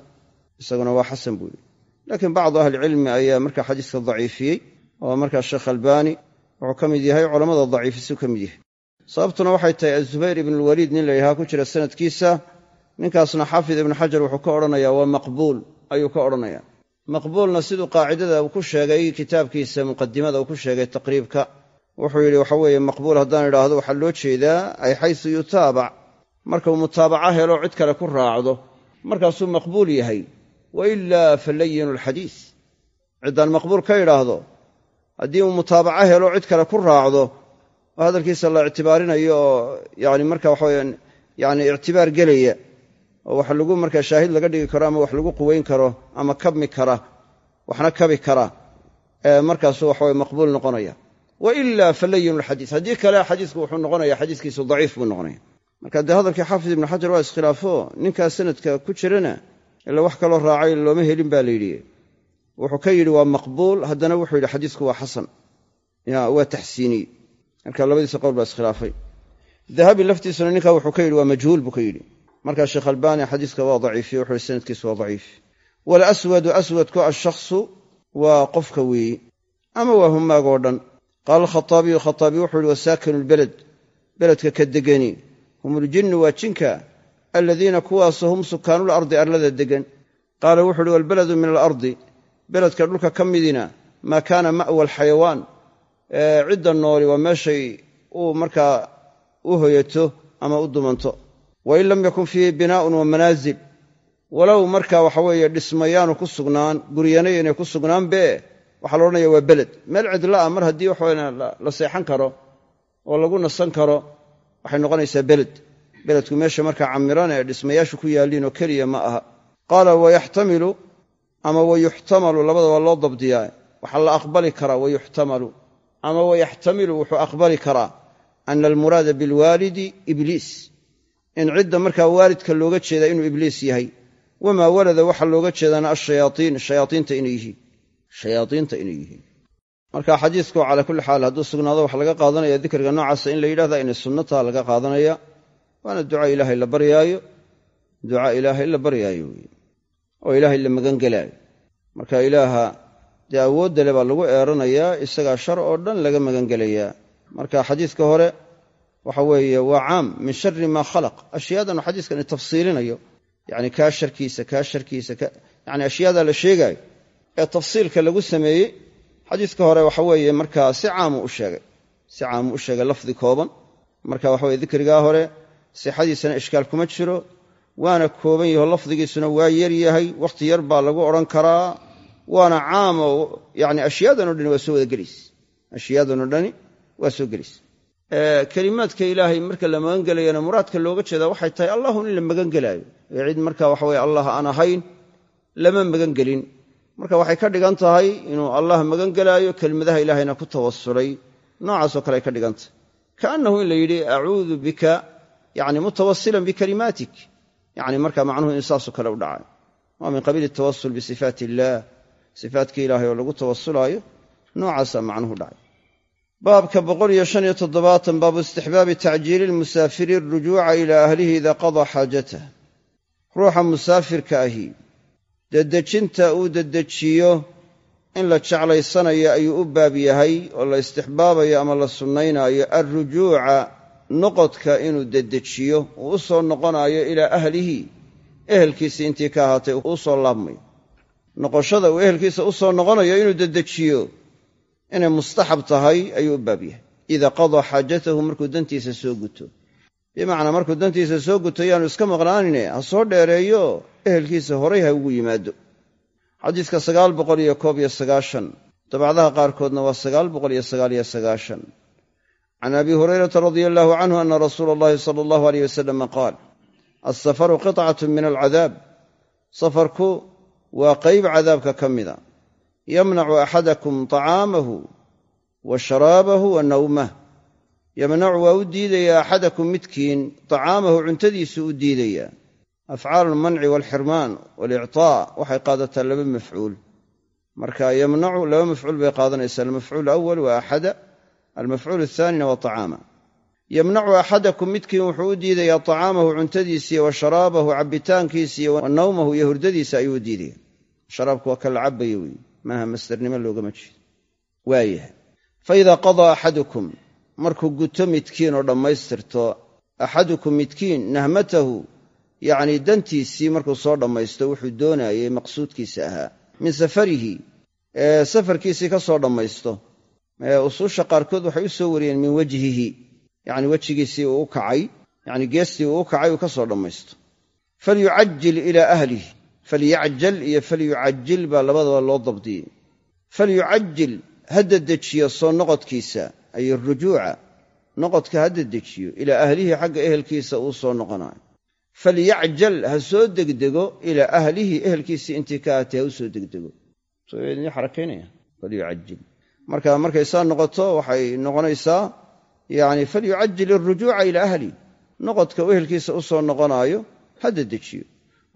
isaguna waa xasan buu yidhi. Laakiin bacdu ahlicilmi ayaa markaa xadiiska daciifiyey oo markaa sheekh albaani wuxuu ka mid yahay culammada daciifisu ka mid yahay. Sababtuna waxay tahay azubayr ibnulwaliid nin la ku jira sanadkiisa ninkaasna xaafid ibnu xajar wuxuu ka odhanayaa waa maqbuul ayuu ka odhanaya maqbuulna siduu qaacidada uu ku sheegay kitaabkiisa muqadimada uu ku sheegay taqriibka. Wuxuu yidhi waxa weeye maqbuul haddaan idhaahdo waxaa loo jeedaa ay xaysu yutaabac. Markuu mutaabaco helo cid kale ku raacdo. Markaasuu maqbuul yahay wa ilaa fa layinu alxadiis ciddaan maqbuul ka idhaahdo haddii uu mutaabaco helo cid kale ku raacdo oo hadalkiisa la ictibaarinayo oo yani marka waxaweyan yani ictibaar gelaya oo wax lagu markaa shaahid laga dhigi karo ama wax lagu quweyn karo ama kabmi kara waxna kabi kara markaasuu waxaweye maqbuul noqonaya wa ilaa fa layinu alxadiis haddii kale xadiisku wuxuu noqonaya xadiiskiisu daciif buu noqonaya marka dee hadalkii xaafid ibnu xajar waa iskhilaafo ninkaa sanadka ku jirana ila wax kaloo raacay looma helin baa la yidhi. Wuxuu ka yidhi waa maqbuul. Haddana wuxuu yidhi xadiisku waa xasan. Waa taxsiiniy marka labadiisa qowl baa iskhilaafay dahabi laftiisuna ninkaa wuxuu ka yidhi waa majhuul buu ka yidhi. Markaa sheekh albaani xadiiska waa daciifiye wuxuu yidhi sanadkiisu waa daciif walaswadu aswadku ashaksu waa qofka weeye ama waa humaagoo dhan. Qaala alkhaaabiyu khaaabiy wuxuu yihi wasaakinu lbeled beledka ka degani. Hum waa jinka aladiina kuwaasu hum sukaanul ardi arlada degan qaala wuxu uhi walbeladu min alardi beledka dhulka ka midina maa kaana ma'wa alxayawaan cidda nooli waa meeshay uu markaa u hoyato ama u dumanto. Wain lam yakun fiihi binaa'un wa manaasil walow markaa waxa weeye dhismayaanu ku sugnaan guryana inay ku sugnaanbe waxaa la waa beled. Meel cidla ah mar haddii waxawe la seexan karo oo lagu nasan karo waxay noqonaysaa beled beledku meesha markaa camiran ee dhismayaashu ku yaalliin oo keliya ma aha. Qaala wayaxtamilu ama wayuxtamalu? Labada waa loo dabdiyaa. Waxaa la aqbali karaa wayuxtamalu ama wayaxtamilu? Wuxuu aqbali karaa ana almuraada bilwaalidi ibliis. In cidda markaa waalidka looga jeedaa inuu ibliis yahay. Wamaa walada waxaa looga jeedaana ashayaatiin shayaaiinta inay yihiin. Shayaadiinta inay yihiin. Marka xadiisku calaa kulli xaal hadduu sugnaado waxaa laga qaadanaya dikriga noocaasa in la yidhahda inay sunnataa laga qaadanaya waana duca ilaahay la baryaayo duca ilaahay la baryaayo wey oo ilaahay la magangelaayo marka ilaaha dee awoodda le baa lagu eeranayaa isagaa shar oo dhan laga magangelayaa marka xadiiska hore waxa weeye waa caam min shari maa khalaq. Ashyaadan xadiiskani tafsiilinayo yani kaa sharkiisa kaa sharkiisa yani ashyaadaa la sheegaayo ee tafsiilka lagu sameeyey. Xadiiska hore waxa weeye markaa si caamu u sheegay si caamu u sheegay lafdi kooban. Marka waxa weye dikrigaa hore sixadiisana ishkaal kuma jiro waana kooban yaho lafdigiisuna waa yar yahay wakhti yar baa lagu odhan karaa waana caam oo yani ashyaadanoo dhani waa soo wada gelis. Ashyaadanoo dhani waa soo gelis. Kelimaadka ilaahay marka la magangelayana muraadka looga jeedaa waxay tahay allahun in la magangelaayo. Ee cid marka waxa weye allah aan ahayn lama magangelin. Marka waxay ka dhigan tahay inuu allah magangelaayo kelimadaha ilaahayna ku tawasulay noocaasoo kale ay ka dhigan tahay. Kaannahu in la yidhi acuudu bika yani mutawasilan bikalimaatik yani marka macnuhu in saasoo kale u dhacay waa min qabiili tawasul bisifaat illaah sifaatkii ilaahay oo lagu tawasulaayo noocaasaa macnuhu dhacay baabka baabu istixbaabi tacjiili lmusaafiri arujuuca ilaa ahlihi idaa qadaa xaajatah ruuxa musaafirka ahi dedejinta uu dedejiyo in la jeclaysanayo ayuu u baab yahay oo la istixbaabayo ama la sunnaynaayo alrujuuca noqodka inuu dedejiyo uu u soo noqonaayo ilaa ahlihi. Ehelkiisii intii ka ahaatay uu soo laabmayo noqoshada uu ehelkiisa u soo noqonayo inuu dedejiyo inay mustaxab tahay ayuu u baab yahay. Idaa qadaa xaajatahu markuu dantiisa soo guto. Bimacnaa markuu dantiisa soo guto yaanu iska maqnaanine ha soo dheereeyo ehelkiisa horay ha ugu yimaado. Xadiiska dabacdaha qaarkoodna waa can abi hurayrata radia allahu canhu ana rasuula allahi sala allahu aleyh wasalama qaal alsafaru qitcatun min alcadaab safarku waa qayb cadaabka ka mida yamnacu axadakum طacaamahu wa sharaabahu wa nawmah yamnacu waa u diidayaa axadakum midkiin tacaamahu cuntadiisu u diidayaa afcaalu almanci waalxirmaan waalictaa waxay qaadataa laba mafcuul marka yamnacu laba mafcuul bay almafcuul athaanina waa tacaama yamnacu axadakum midkiin wuxuu u diidayaa tacaamahu cuntadiisiiyo wa sharaabahu cabbitaankiisiiyo wa nawmahu iyo hurdadiisa ayuu u diidaya sharaabku waa ka la cabaya weeye maaha masdarnimo loogama jeedo waayahay fa idaa qadaa axadukum markuu guto midkiin oo dhammaystirto axadukum midkiin nahmatahu yacnii dantiisii markuu soo dhammaysto wuxuu doonayey maqsuudkiisa ahaa min safarihi ee safarkiisii ka soo dhammaysto usuusha qaarkood waxay u soo wariyeen min wajhihi yacni wejigiisii uu u kacay yacni geestii uu u kacay uu ka soo dhammaysto. Falyucajil ilaa ahlih falyacjal iyo falyucajil baa labadaba loo dabdiyey falyucajil ha dedejiyo soo noqodkiisa ay rujuuca noqodka ha dedejiyo ilaa ahlihi xagga ehelkiisa uu soo noqonayo falyacjal ha soo degdego ilaa ahlihi ehelkiisii intii ka aatay ha u soo degdego. Soo xarakaynaya. Falyucajil marka markay saa noqoto waxay noqonaysaa yani falyucajil irujuuca ilaa ahli. Noqodka u ehelkiisa u soo noqonaayo ha dedejiyo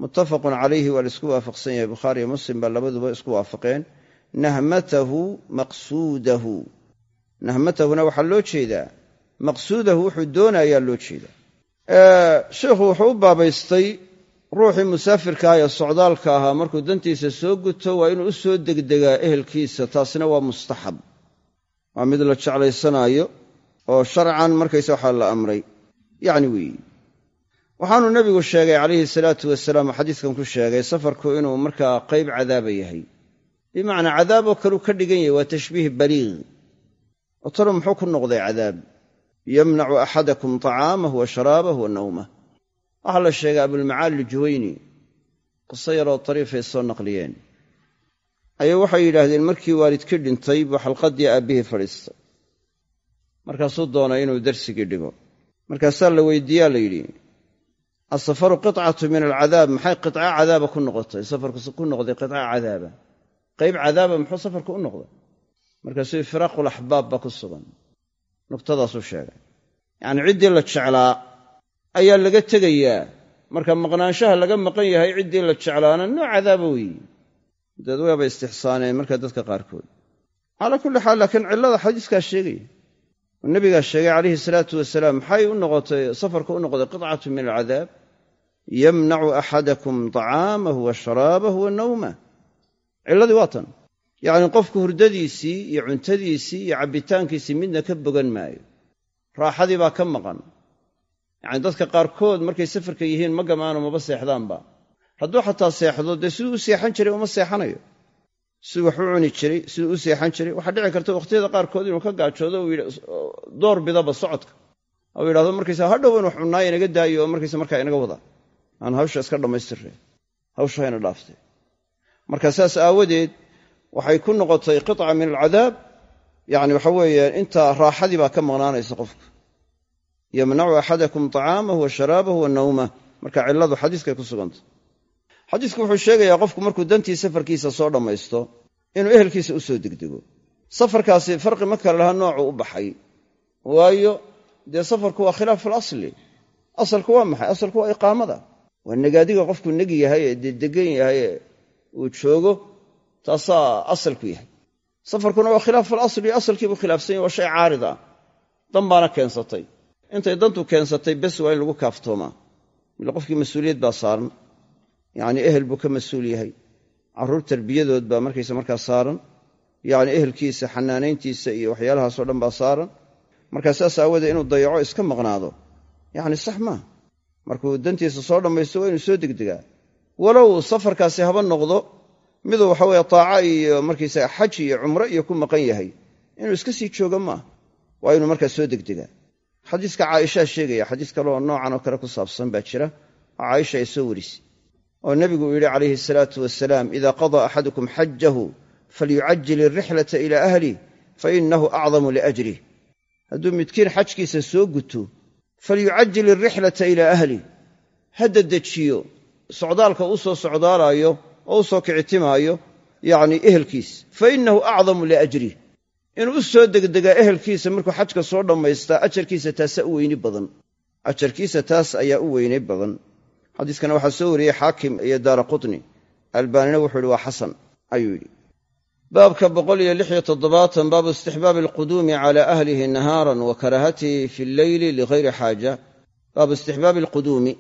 muttafaqun calayhi waa la isku waafaqsan yahay. Bukhaariyo muslim baa labaduba isku waafaqeen. Nahmatahu maqsuudahu. Nahmatahuna waxaa loo jeedaa. Maqsuudahu wuxuu doonayaa loo jeedaa. Sheikhu wuxuu u baabaystay ruuxii musaafirkaah ee socdaalka ahaa markuu dantiisa soo guto waa inuu u soo degdegaa ehelkiisa taasina waa mustaxab. Waa mid la jeclaysanaayo oo sharcan markaysa waxaa la amray. Yacni weeyi waxaanuu nebigu sheegay calayhi salaatu wasalaam oo xadiiskan ku sheegay safarku inuu markaa qayb cadaaba yahay. Bimacnaa cadaaboo kaleu ka dhigan yahay waa tashbiih baliiq. Oo talo muxuu ku noqday cadaab. Yamnacu axadakum tacaamah wa sharaabahu wa nawmah waxaa la sheegay abulmacaali aljuwayni qiso yaroo tariifay soo naqliyeen. Ayuu waxay yidhaahdeen markii waalidkii dhintay buu xalqaddii aabbihii fadhiistay. Markaasuu doonay inuu darsigii dhigo. Markaasaa la weydiiyaa la yidhi asafaru qicatu min alcadaab maxay qica cadaaba ku noqotay? Safarku ku noqday qica cadaaba. Qayb cadaaba muxuu safarku u noqday? Markaasuu firaaqul axbaab baa ku sugan. Nuqtadaasuu sheegay. Yacnii ciddii la jeclaa ayaa laga tegayaa. Marka maqnaanshaha laga maqan yahay ciddii la jeclaana nooc cadaaba weeye daed waaba istixsaaneen marka dadka qaarkood. Calaa kulli xaal laakiin cillada xadiiskaa sheegaya oo nebigaa sheegay calayhi salaatu wasalaam maxay u noqotay safarka u noqday qitcatu min alcadaab. Yamnacu axadakum tacaamahu wa sharaabahu wa nawmah cilladii waa tan. Yacnii qofku hurdadiisii iyo cuntadiisii iyo cabbitaankiisii midna ka bogan maayo. Raaxadii baa ka maqan yacni dadka qaarkood markay safarka yihiin ma gamaano maba seexdaanba. Hadduu xataa seexdo dee siduu u seexan jiray uma seexanayo. Siduu wax u cuni jiray siduu u seexan jiray. Waxaa dhici karta wakhtiyada qaarkood inuu ka gaajoodo door bidaba socodka. Ou yidhahdo markaysa hadhow in wax cunnaayo inaga daayo oo markaysa markaa inaga wada. Aan hawsha iska dhammaystirre hawsha hayna dhaaftay. Marka saas aawadeed waxay ku noqotay qiطca min alcadaab. Yani waxa weeye intaa raaxadii baa ka maqnaanaysa qofka yamnacu axadakum طacaamahu wa sharaabahu wa marka cilladu xadiiskay ku sugantay xadiisku wuxuu sheegayaa qofku markuu dantii safarkiisa soo dhammaysto inuu ehelkiisa u soo degdego. Safarkaasi farqi ma kale laha noocu u baxay. Waayo dee safarku waa khilaafu alasli. Asalku waa maxay? Asalku waa iqaamada. Waa nagaadiga qofku negi yahay ee dee yahay ee uu joogo taasaa asalku yahay. Safarkuna waa khilaafu alasli asalkiibuu khilaafsan yahy waa shay caarid ah dan baana keensatay intay dantu keensatay bes waa in lagu kaaftoomaa ila qofkii mas'uuliyad baa saaran yacnii ehel buu ka mas'uul yahay. Carruur tarbiyadood baa markaysa markaa saaran yacni ehelkiisa xanaanayntiisa iyo waxyaalahaasoo dhan baa saaran. Markaa saas aawoodee inuu dayaco iska maqnaado. Yacni sax maaha markuu dantiisa soo dhammaysto waa inuu soo degdegaa. Walow safarkaasi haba noqdo miduu waxaweye taaca iyo markaysaga xaj iyo cumro iyo ku maqan yahay. Inuu iska sii joogo maaha waa inuu markaa soo degdegaa xadiiska caaishaa sheegaya xadiis kaleoo noocan oo kale ku saabsan baa jira oo caaisha ay soo warisay oo nebigu uu yidhi calayhi asalaatu wasalaam idaa qadaa axadukum xajahu falyucajil irixlata ilaa ahlih fa innahu acdamu liajrih hadduu midkiin xajkiisa soo guto falyucajil irixlata ilaa ahlih ha dedejiyo socdaalka uu soo socdaalaayo oo u soo kicitimaayo yacnii ehelkiis fa innahu acdamu liajrih inuu u soo degdegaa ehelkiisa markuu xajka soo dhammaystaa ajarkiisa taasaa u weyni badan. Ajarkiisa taas ayaa u weynay badan. Xadiiskana waxaa soo wariyey xaakim iyo daara qutni albaanina wuxuu yidhi waa xasan ayuu yidhi. Baabka baabu istixbaabi alquduumi cala ahlihi nahaaran wa karaahatihi fi lleyli ligayri xaaja. Baabu istixbaabi alquduumi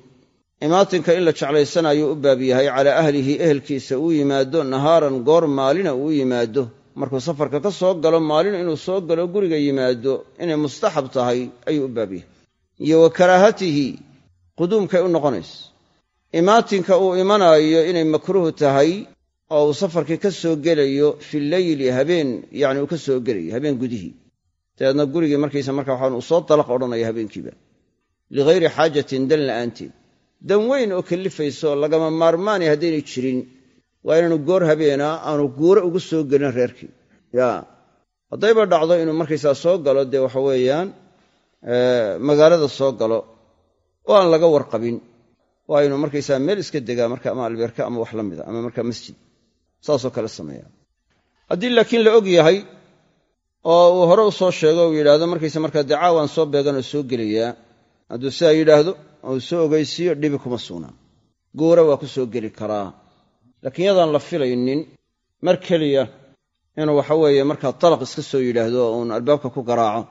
imaatinka in la jeclaysanayo u baab yahay calaa ahlihi ehelkiisa uu yimaado nahaaran goor maalina uu yimaado markuu safarka ka soo galo maalin inuu soo galo guriga yimaado inay mustaxab tahay ayuu u baab yahay. Iyo wa karaahatihi quduumkay u noqonayso. Imaatinka uu imanaayo inay makruuh tahay oo uu safarkii ka soo gelayo fi leyli habeen yacni uu ka soo gelayo habeen gudihii dabeedna gurigii markaysa marka waxaan uu soo dalaq odhanaya habeenkiiba. Ligayri xaajatin dan la'aanteed. Dan weyn oo kallifayso lagama maarmaanay haddaynay jirin waa inaanu goor habeena aanu guuro ugu soo gelin reerkii. Ya. Haddayba dhacdo inuu markaysaa soo galo dee waxa weeyaan magaalada soo galo oo aan laga warqabin waa inuu markaysaa meel iska degaa marka ama albeerka ama wax la mida ama markaa masjid saasoo kale sameeya. Haddii laakiin la og yahay oo uu hore u soo sheego uu yidhaahdo markaysa markaa dee caawaan soo beeganoo soo gelayaa. Hadduu sidaa yidhaahdo oo soo ogaysiiyo dhibi kuma sugnaa guura waa ku soo geli karaa laakiin yadaan la filaynin mar keliya inuu waxa weeye markaa dalaq iska soo yidhaahdo oo uun albaabka ku garaaco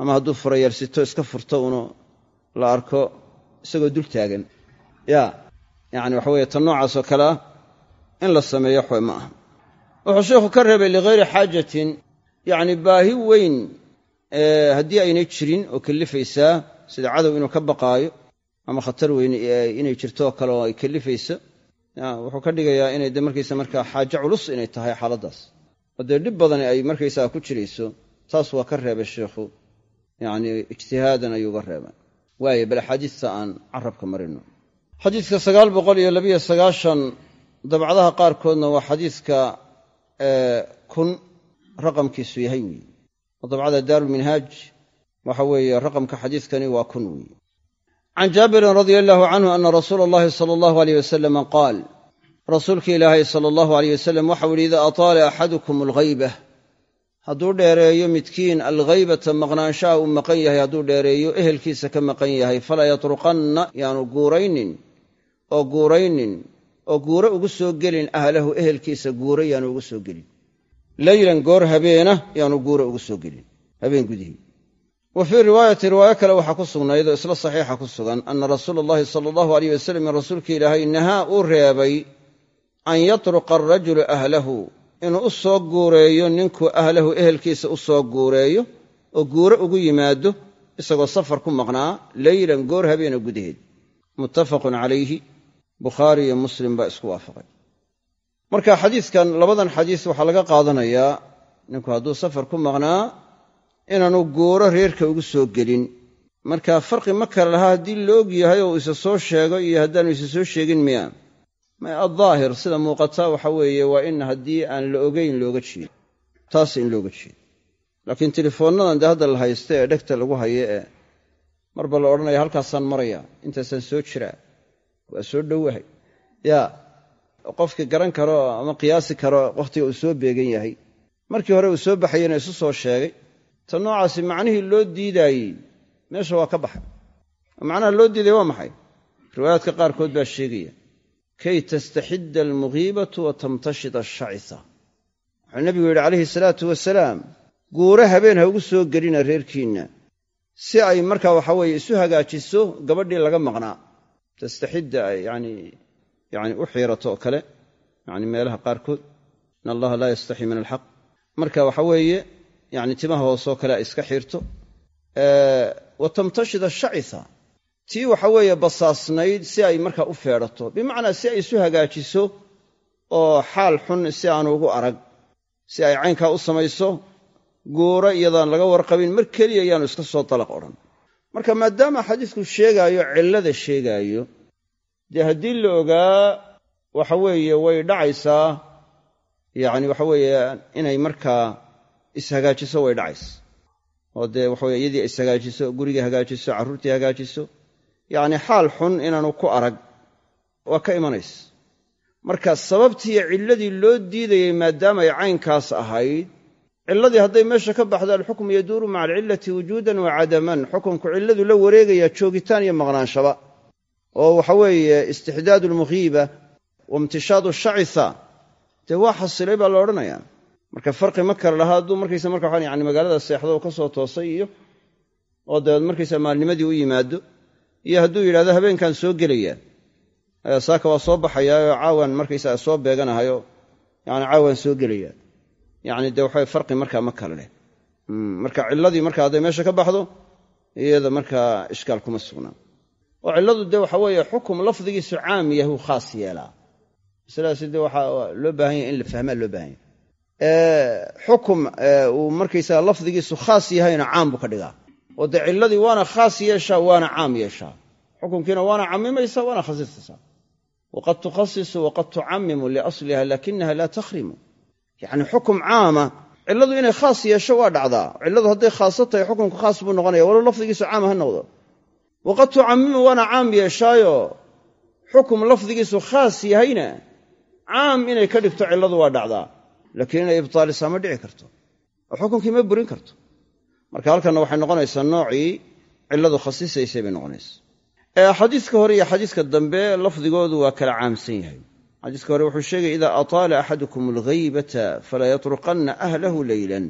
ama hadduu furayarsito iska furto uunu la arko isagoo dul taagan. Ya yacni waxa weeye tan noocaasoo kale ah in la sameeyo waxwe ma aha. Wuxuu sheikhu ka reebay ligayri xaajatin yacni baahi weyn haddii aynay jirin oo kallifaysaa sida cadow inuu ka baqaayo ama khatar weyn inay jirto oo kale oo ay kallifayso wuxuu ka dhigayaa inay de markaysa markaa xaajo culus inay tahay xaaladdaas oo dee dhib badani ay markaysaga ku jirayso taas waa ka reebay sheikhu. Yacni ijtihaadan ayuuga reebay. Waaye bal axaadiista aan carabka marino. Xadiidka sagaal boqol iyo labiyo sagaashan dabcadaha qaarkoodna waa xadiidka kun raqamkiisu yahay weeye oo dabcada daarulminhaaj waxa weeye raqamka xadiidkani waa kun weeye can jaabirin radia allahu canhu ana rasuula allahi sala allahu aleyh wasalama qaal rasuulka ilaahay sala allahu aleyh wasalam waxau yidhi idaa ataala axadukum alghaybah hadduu dheereeyo midkiin alghaybata maqnaanshaha uu maqan yahay hadduu dheereeyo ehelkiisa ka maqan yahay falaa yatruqanna yaanu guuraynin oo guuraynin oo guuro ugu soo gelin ahlahu ehelkiisa guuro yaanu ugu soo gelin leylan goor habeena yaanu guuro ugu soo gelin habeen gudihii wa fii riwaayati riwaayo kale waxaa ku sugnayd oo isla saxiixa ku sugan ana rasuula allahi sala allahu aleyh wasalam rasuulka ilaahay nahaa uu reebay an yatruqa arajulu ahlahu inuu u soo guureeyo ninku ahlahu ehelkiisa u soo guureeyo oo guuro ugu yimaado isagoo safar ku maqnaa leylan goor habeena gudaheed. Muttafaqun calayhi bukhaari iyo muslim baa isku waafaqay. Marka xadiidkan labadan xadiis waxaa laga qaadanayaa ninku hadduu safar ku maqnaa inaanu guuro reerka ugu soo gelin. Marka farqi ma kale lahaa haddii la og yahay oo uu isa soo sheego iyo haddaanu isa soo sheegin miya. Addaahir sida muuqata waxa weeye waa in haddii aan la ogeyn looga jeedo taas in looga jeedo laakiin telefoonnadan dee hadda la haysta ee dhegta lagu hayo ee marba la odhanaya halkaasaan maraya intaasaan soo jiraa waa soo dhowahay yaa qofkii garan karo ama qiyaasi karo wakhtiga uu soo beegan yahay. Markii hore uu soo baxayena isu soo sheegay ta noocaasi macnihii loo diidaayey meesha waa ka baxay. Macnaha loo diidaya waa maxay? Riwaayaadka qaarkood baa sheegaya kay tastaxidda almugiibatu wa tamtashida ashacisa wuxuu nebigu yidhi calayhi salaatu wasalaam guuro habeen ha ugu soo gelina reerkiinna. Si ay markaa waxa weeye isu hagaajiso gabadhii laga maqnaa. Tastaxidda ay yani yani u xiirato oo kale yani meelaha qaarkood in allaha laa yastaxii min alxaq marka waxa weeye yani timaha hoosoo kale iska xiirto wa tamtashida ashacisa tii waxa weeye basaasnayd si ay markaa u feedhato bimacnaa si ay isu hagaajiso oo xaal xun si aanu ugu arag. Si ay caynkaa u samayso guuro iyadaan laga warqabin mar keliya yaanu iska soo dalaq odhan. Marka maadaama xadiisku sheegaayo cillada sheegaayo dee haddii la ogaa waxa weeye way dhacaysaa. Yacni waxa weeye inay markaa ishagaajiso way dhacaysa. Oo dee waxaweye iyadii ishagaajiso gurigii hagaajiso carruurtii hagaajiso yacni xaal xun inaanu ku arag waa ka imanaysa. Marka sababtiiyo cilladii loo diidayey maadaamay caynkaas ahayd cilladii hadday meesha ka baxdo alxukmu yaduuru maca alcillati wujuudan wa cadaman xukumku cilladu la wareegaya joogitaan iyo maqnaanshaba oo waxa weeye istixdaadu almughiiba wa imtishaadu shacitha. Dee waa xasilay baa la odhanayaa marka farqi ma kale lahaa hadduu markaysa marka waxaan yani magaalada seexdo oo ka toosay iyo oo dabeed markaysa maalnimadii u yimaado iyo hadduu yidhahdo habeenkan soo gelayaa saaka waa soo baxayaayoo caawan markaysaga soo beeganahayo yani caawan soo gelayaa yani dee waxa farqi markaa ma kale leh. Marka cilladii marka hadday meesha ka baxdo iyada markaa ishkaal kuma sugnaa oo cilladu dee waxa weeye xukum lafdigiisu caam yahu khaas yeelaa. Masaladaasi dee waxaa loo baahan yahy in la fahmaa loo baahan yahy xukum uu markaysaga lafdigiisu khaas yahayna caam buu ka dhigaa. Oo dee cilladii waana khaas yeeshaa waana caam yeeshaa. Xukunkiina waana camimaysaa waana khasisaysaa waqad tukhasisu waqad tucamimu liasliha lakinaha laa takhrimu. Yacni xukum caama cilladu inay khaas yeesho waa dhacdaa. Cilladu hadday khaaso tahay xukunku khaas buu noqonaya. Walow lafdigiisu caam ha noqdo. Waqad tucamimu waana caam yeeshaayo xukum lafdigiisu khaas yahayna caam inay ka dhigto cilladu waa dhacdaa laakiin inay ibtaalisaa ma dhici karto oo xukunkii ma burin karto. Marka halkanna waxay noqonaysaa noocii cilladu khasisaysay bay noqonaysaa. Xadiiska hore iyo xadiiska dambe lafdigoodu waa kala caamsan yahay. Xadiiska hore wuxuu sheegay idaa ataala axadukum alghaybata falaa yatruqanna ahlahu leylan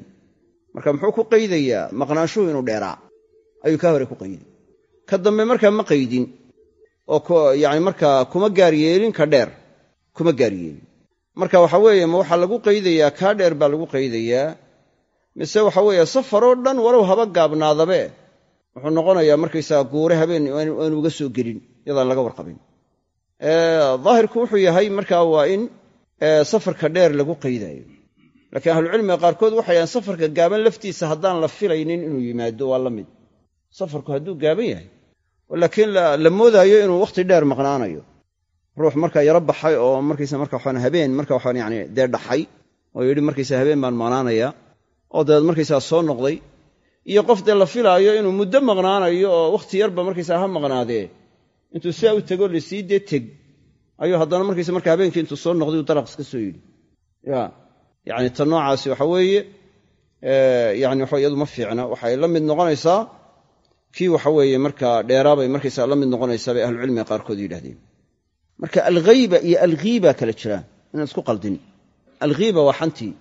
marka muxuu ku qaydayaa maqnaanshuhu inuu dheeraa. Ayuu kaa hore ku qayday. Ka dambe markaa ma qaydin oo yani markaa kuma gaaryeelin ka dheer kuma gaaryeelin marka waxa weeye ma waxaa lagu qaydayaa kaa dheer baa lagu qaydayaa. Mise waxa weeye safaroo dhan walow haba gaabnaadabe. Wuxuu noqonayaa markaysaga guure habeen aanu uga soo gelin yadaan laga warqabin. Daahirku wuxuu yahay markaa waa in safarka dheer lagu qaydaayo laakiin ahlucilmiga qaarkood waxay dhahaan safarka gaaban laftiisa haddaan la filaynin inuu yimaado waa la mid. Safarku hadduu gaaban yahay. Laakiin la moodaayo inuu wakhti dheer maqnaanayo ruux markaa yaro baxay oo markaysa marka waxaan habeen marka waxaan yani dee dhaxay oo yidhi markaysa habeen baan maqnaanaya oo dabeed markaysaa soo noqday. Iyo qof dee la filaayo inuu muddo maqnaanayo oo wakhti yarba markaysaa ha maqnaadee intuu sidaa u tego la sii dee teg ayuu haddana markaysa marka habeenkii intuu soo noqday uu dalaq iska soo yidhi. Ya yacni ta noocaasi waxa weeye yani waxa iyadu ma fiicna. Waxay la mid noqonaysaa kii waxa weeye markaa dheeraabay markaysaa la mid noqonaysaa bay ahlucilmiga qaarkood yidhahdeen marka alghayba iyo alghiiba kala jiraan inaan isku qaldin alghiiba waa xantii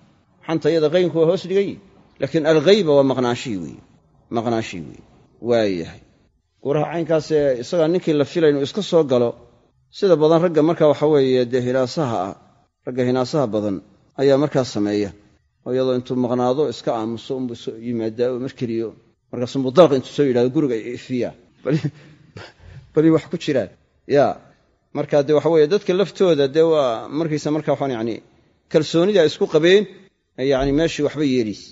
xanta iyada qaynku waa hoos dhigan yihi laakiin alghayba waa maqnaashihii weeye maqnaashihii weeye waayahay guuraha caynkaasee isagaa ninkii la filay inuu iska soo galo sida badan ragga marka waxa weeye dee hinaasaha ah ragga hinaasaha badan ayaa markaa sameeya oo iyadoo intuu maqnaado iska aamuso unbuu soo yimaadaa oo markeliyo markaasumbu dalaq intuu soo yidhahdo guriga ifiya bali wax ku jiraan ya marka dee waxa weeye dadka laftooda dee waa markaysa marka waxaan yani kalsoonida ay isku qabeen yani meeshii waxba yeelis.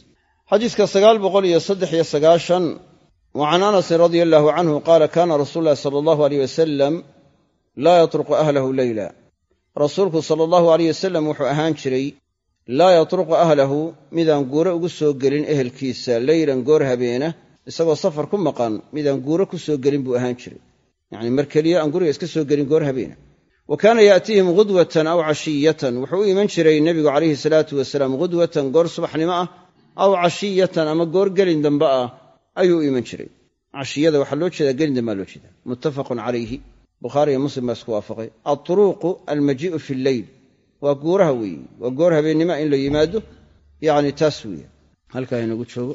Xadiiska sagaal boqol iyo saddex iyo sagaashan wa can anasin radia allaahu canhu qaala kaana rasuulu llahi sala allahu aleyh wasalam laa yatruqu ahlahu leyla rasuulku sala allahu aleyh wasalam wuxuu ahaan jiray laa yatruqu ahlahu midaan guure ugu soo gelin ehelkiisa leylan goor habeena isagoo safar ku maqan midaan guure ku soo gelin buu ahaan jiray yacni mar keliya aan guriga iska soo gelin goor habeena. Wa kaana yaatiihim ghudwatan aw cashiyatan. Wuxuu u iman jiray nebigu calayhi salaatu wasalaam ghudwatan goor subaxnimo ah aw cashiyatan ama goor gelin dambe ah ayuu u iman jiray. Cashiyada waxaa loo jeedaa gelin dambaa loo jeedaa. Muttafaqun calayhi. Bukhaari iyo muslim baa isku waafaqay. Alturuuqu almajii'u fi lleyl waa guuraha weeye. Waa goor habeennima in la yimaado. Yacni taas weeye. Halkaa inagu joogo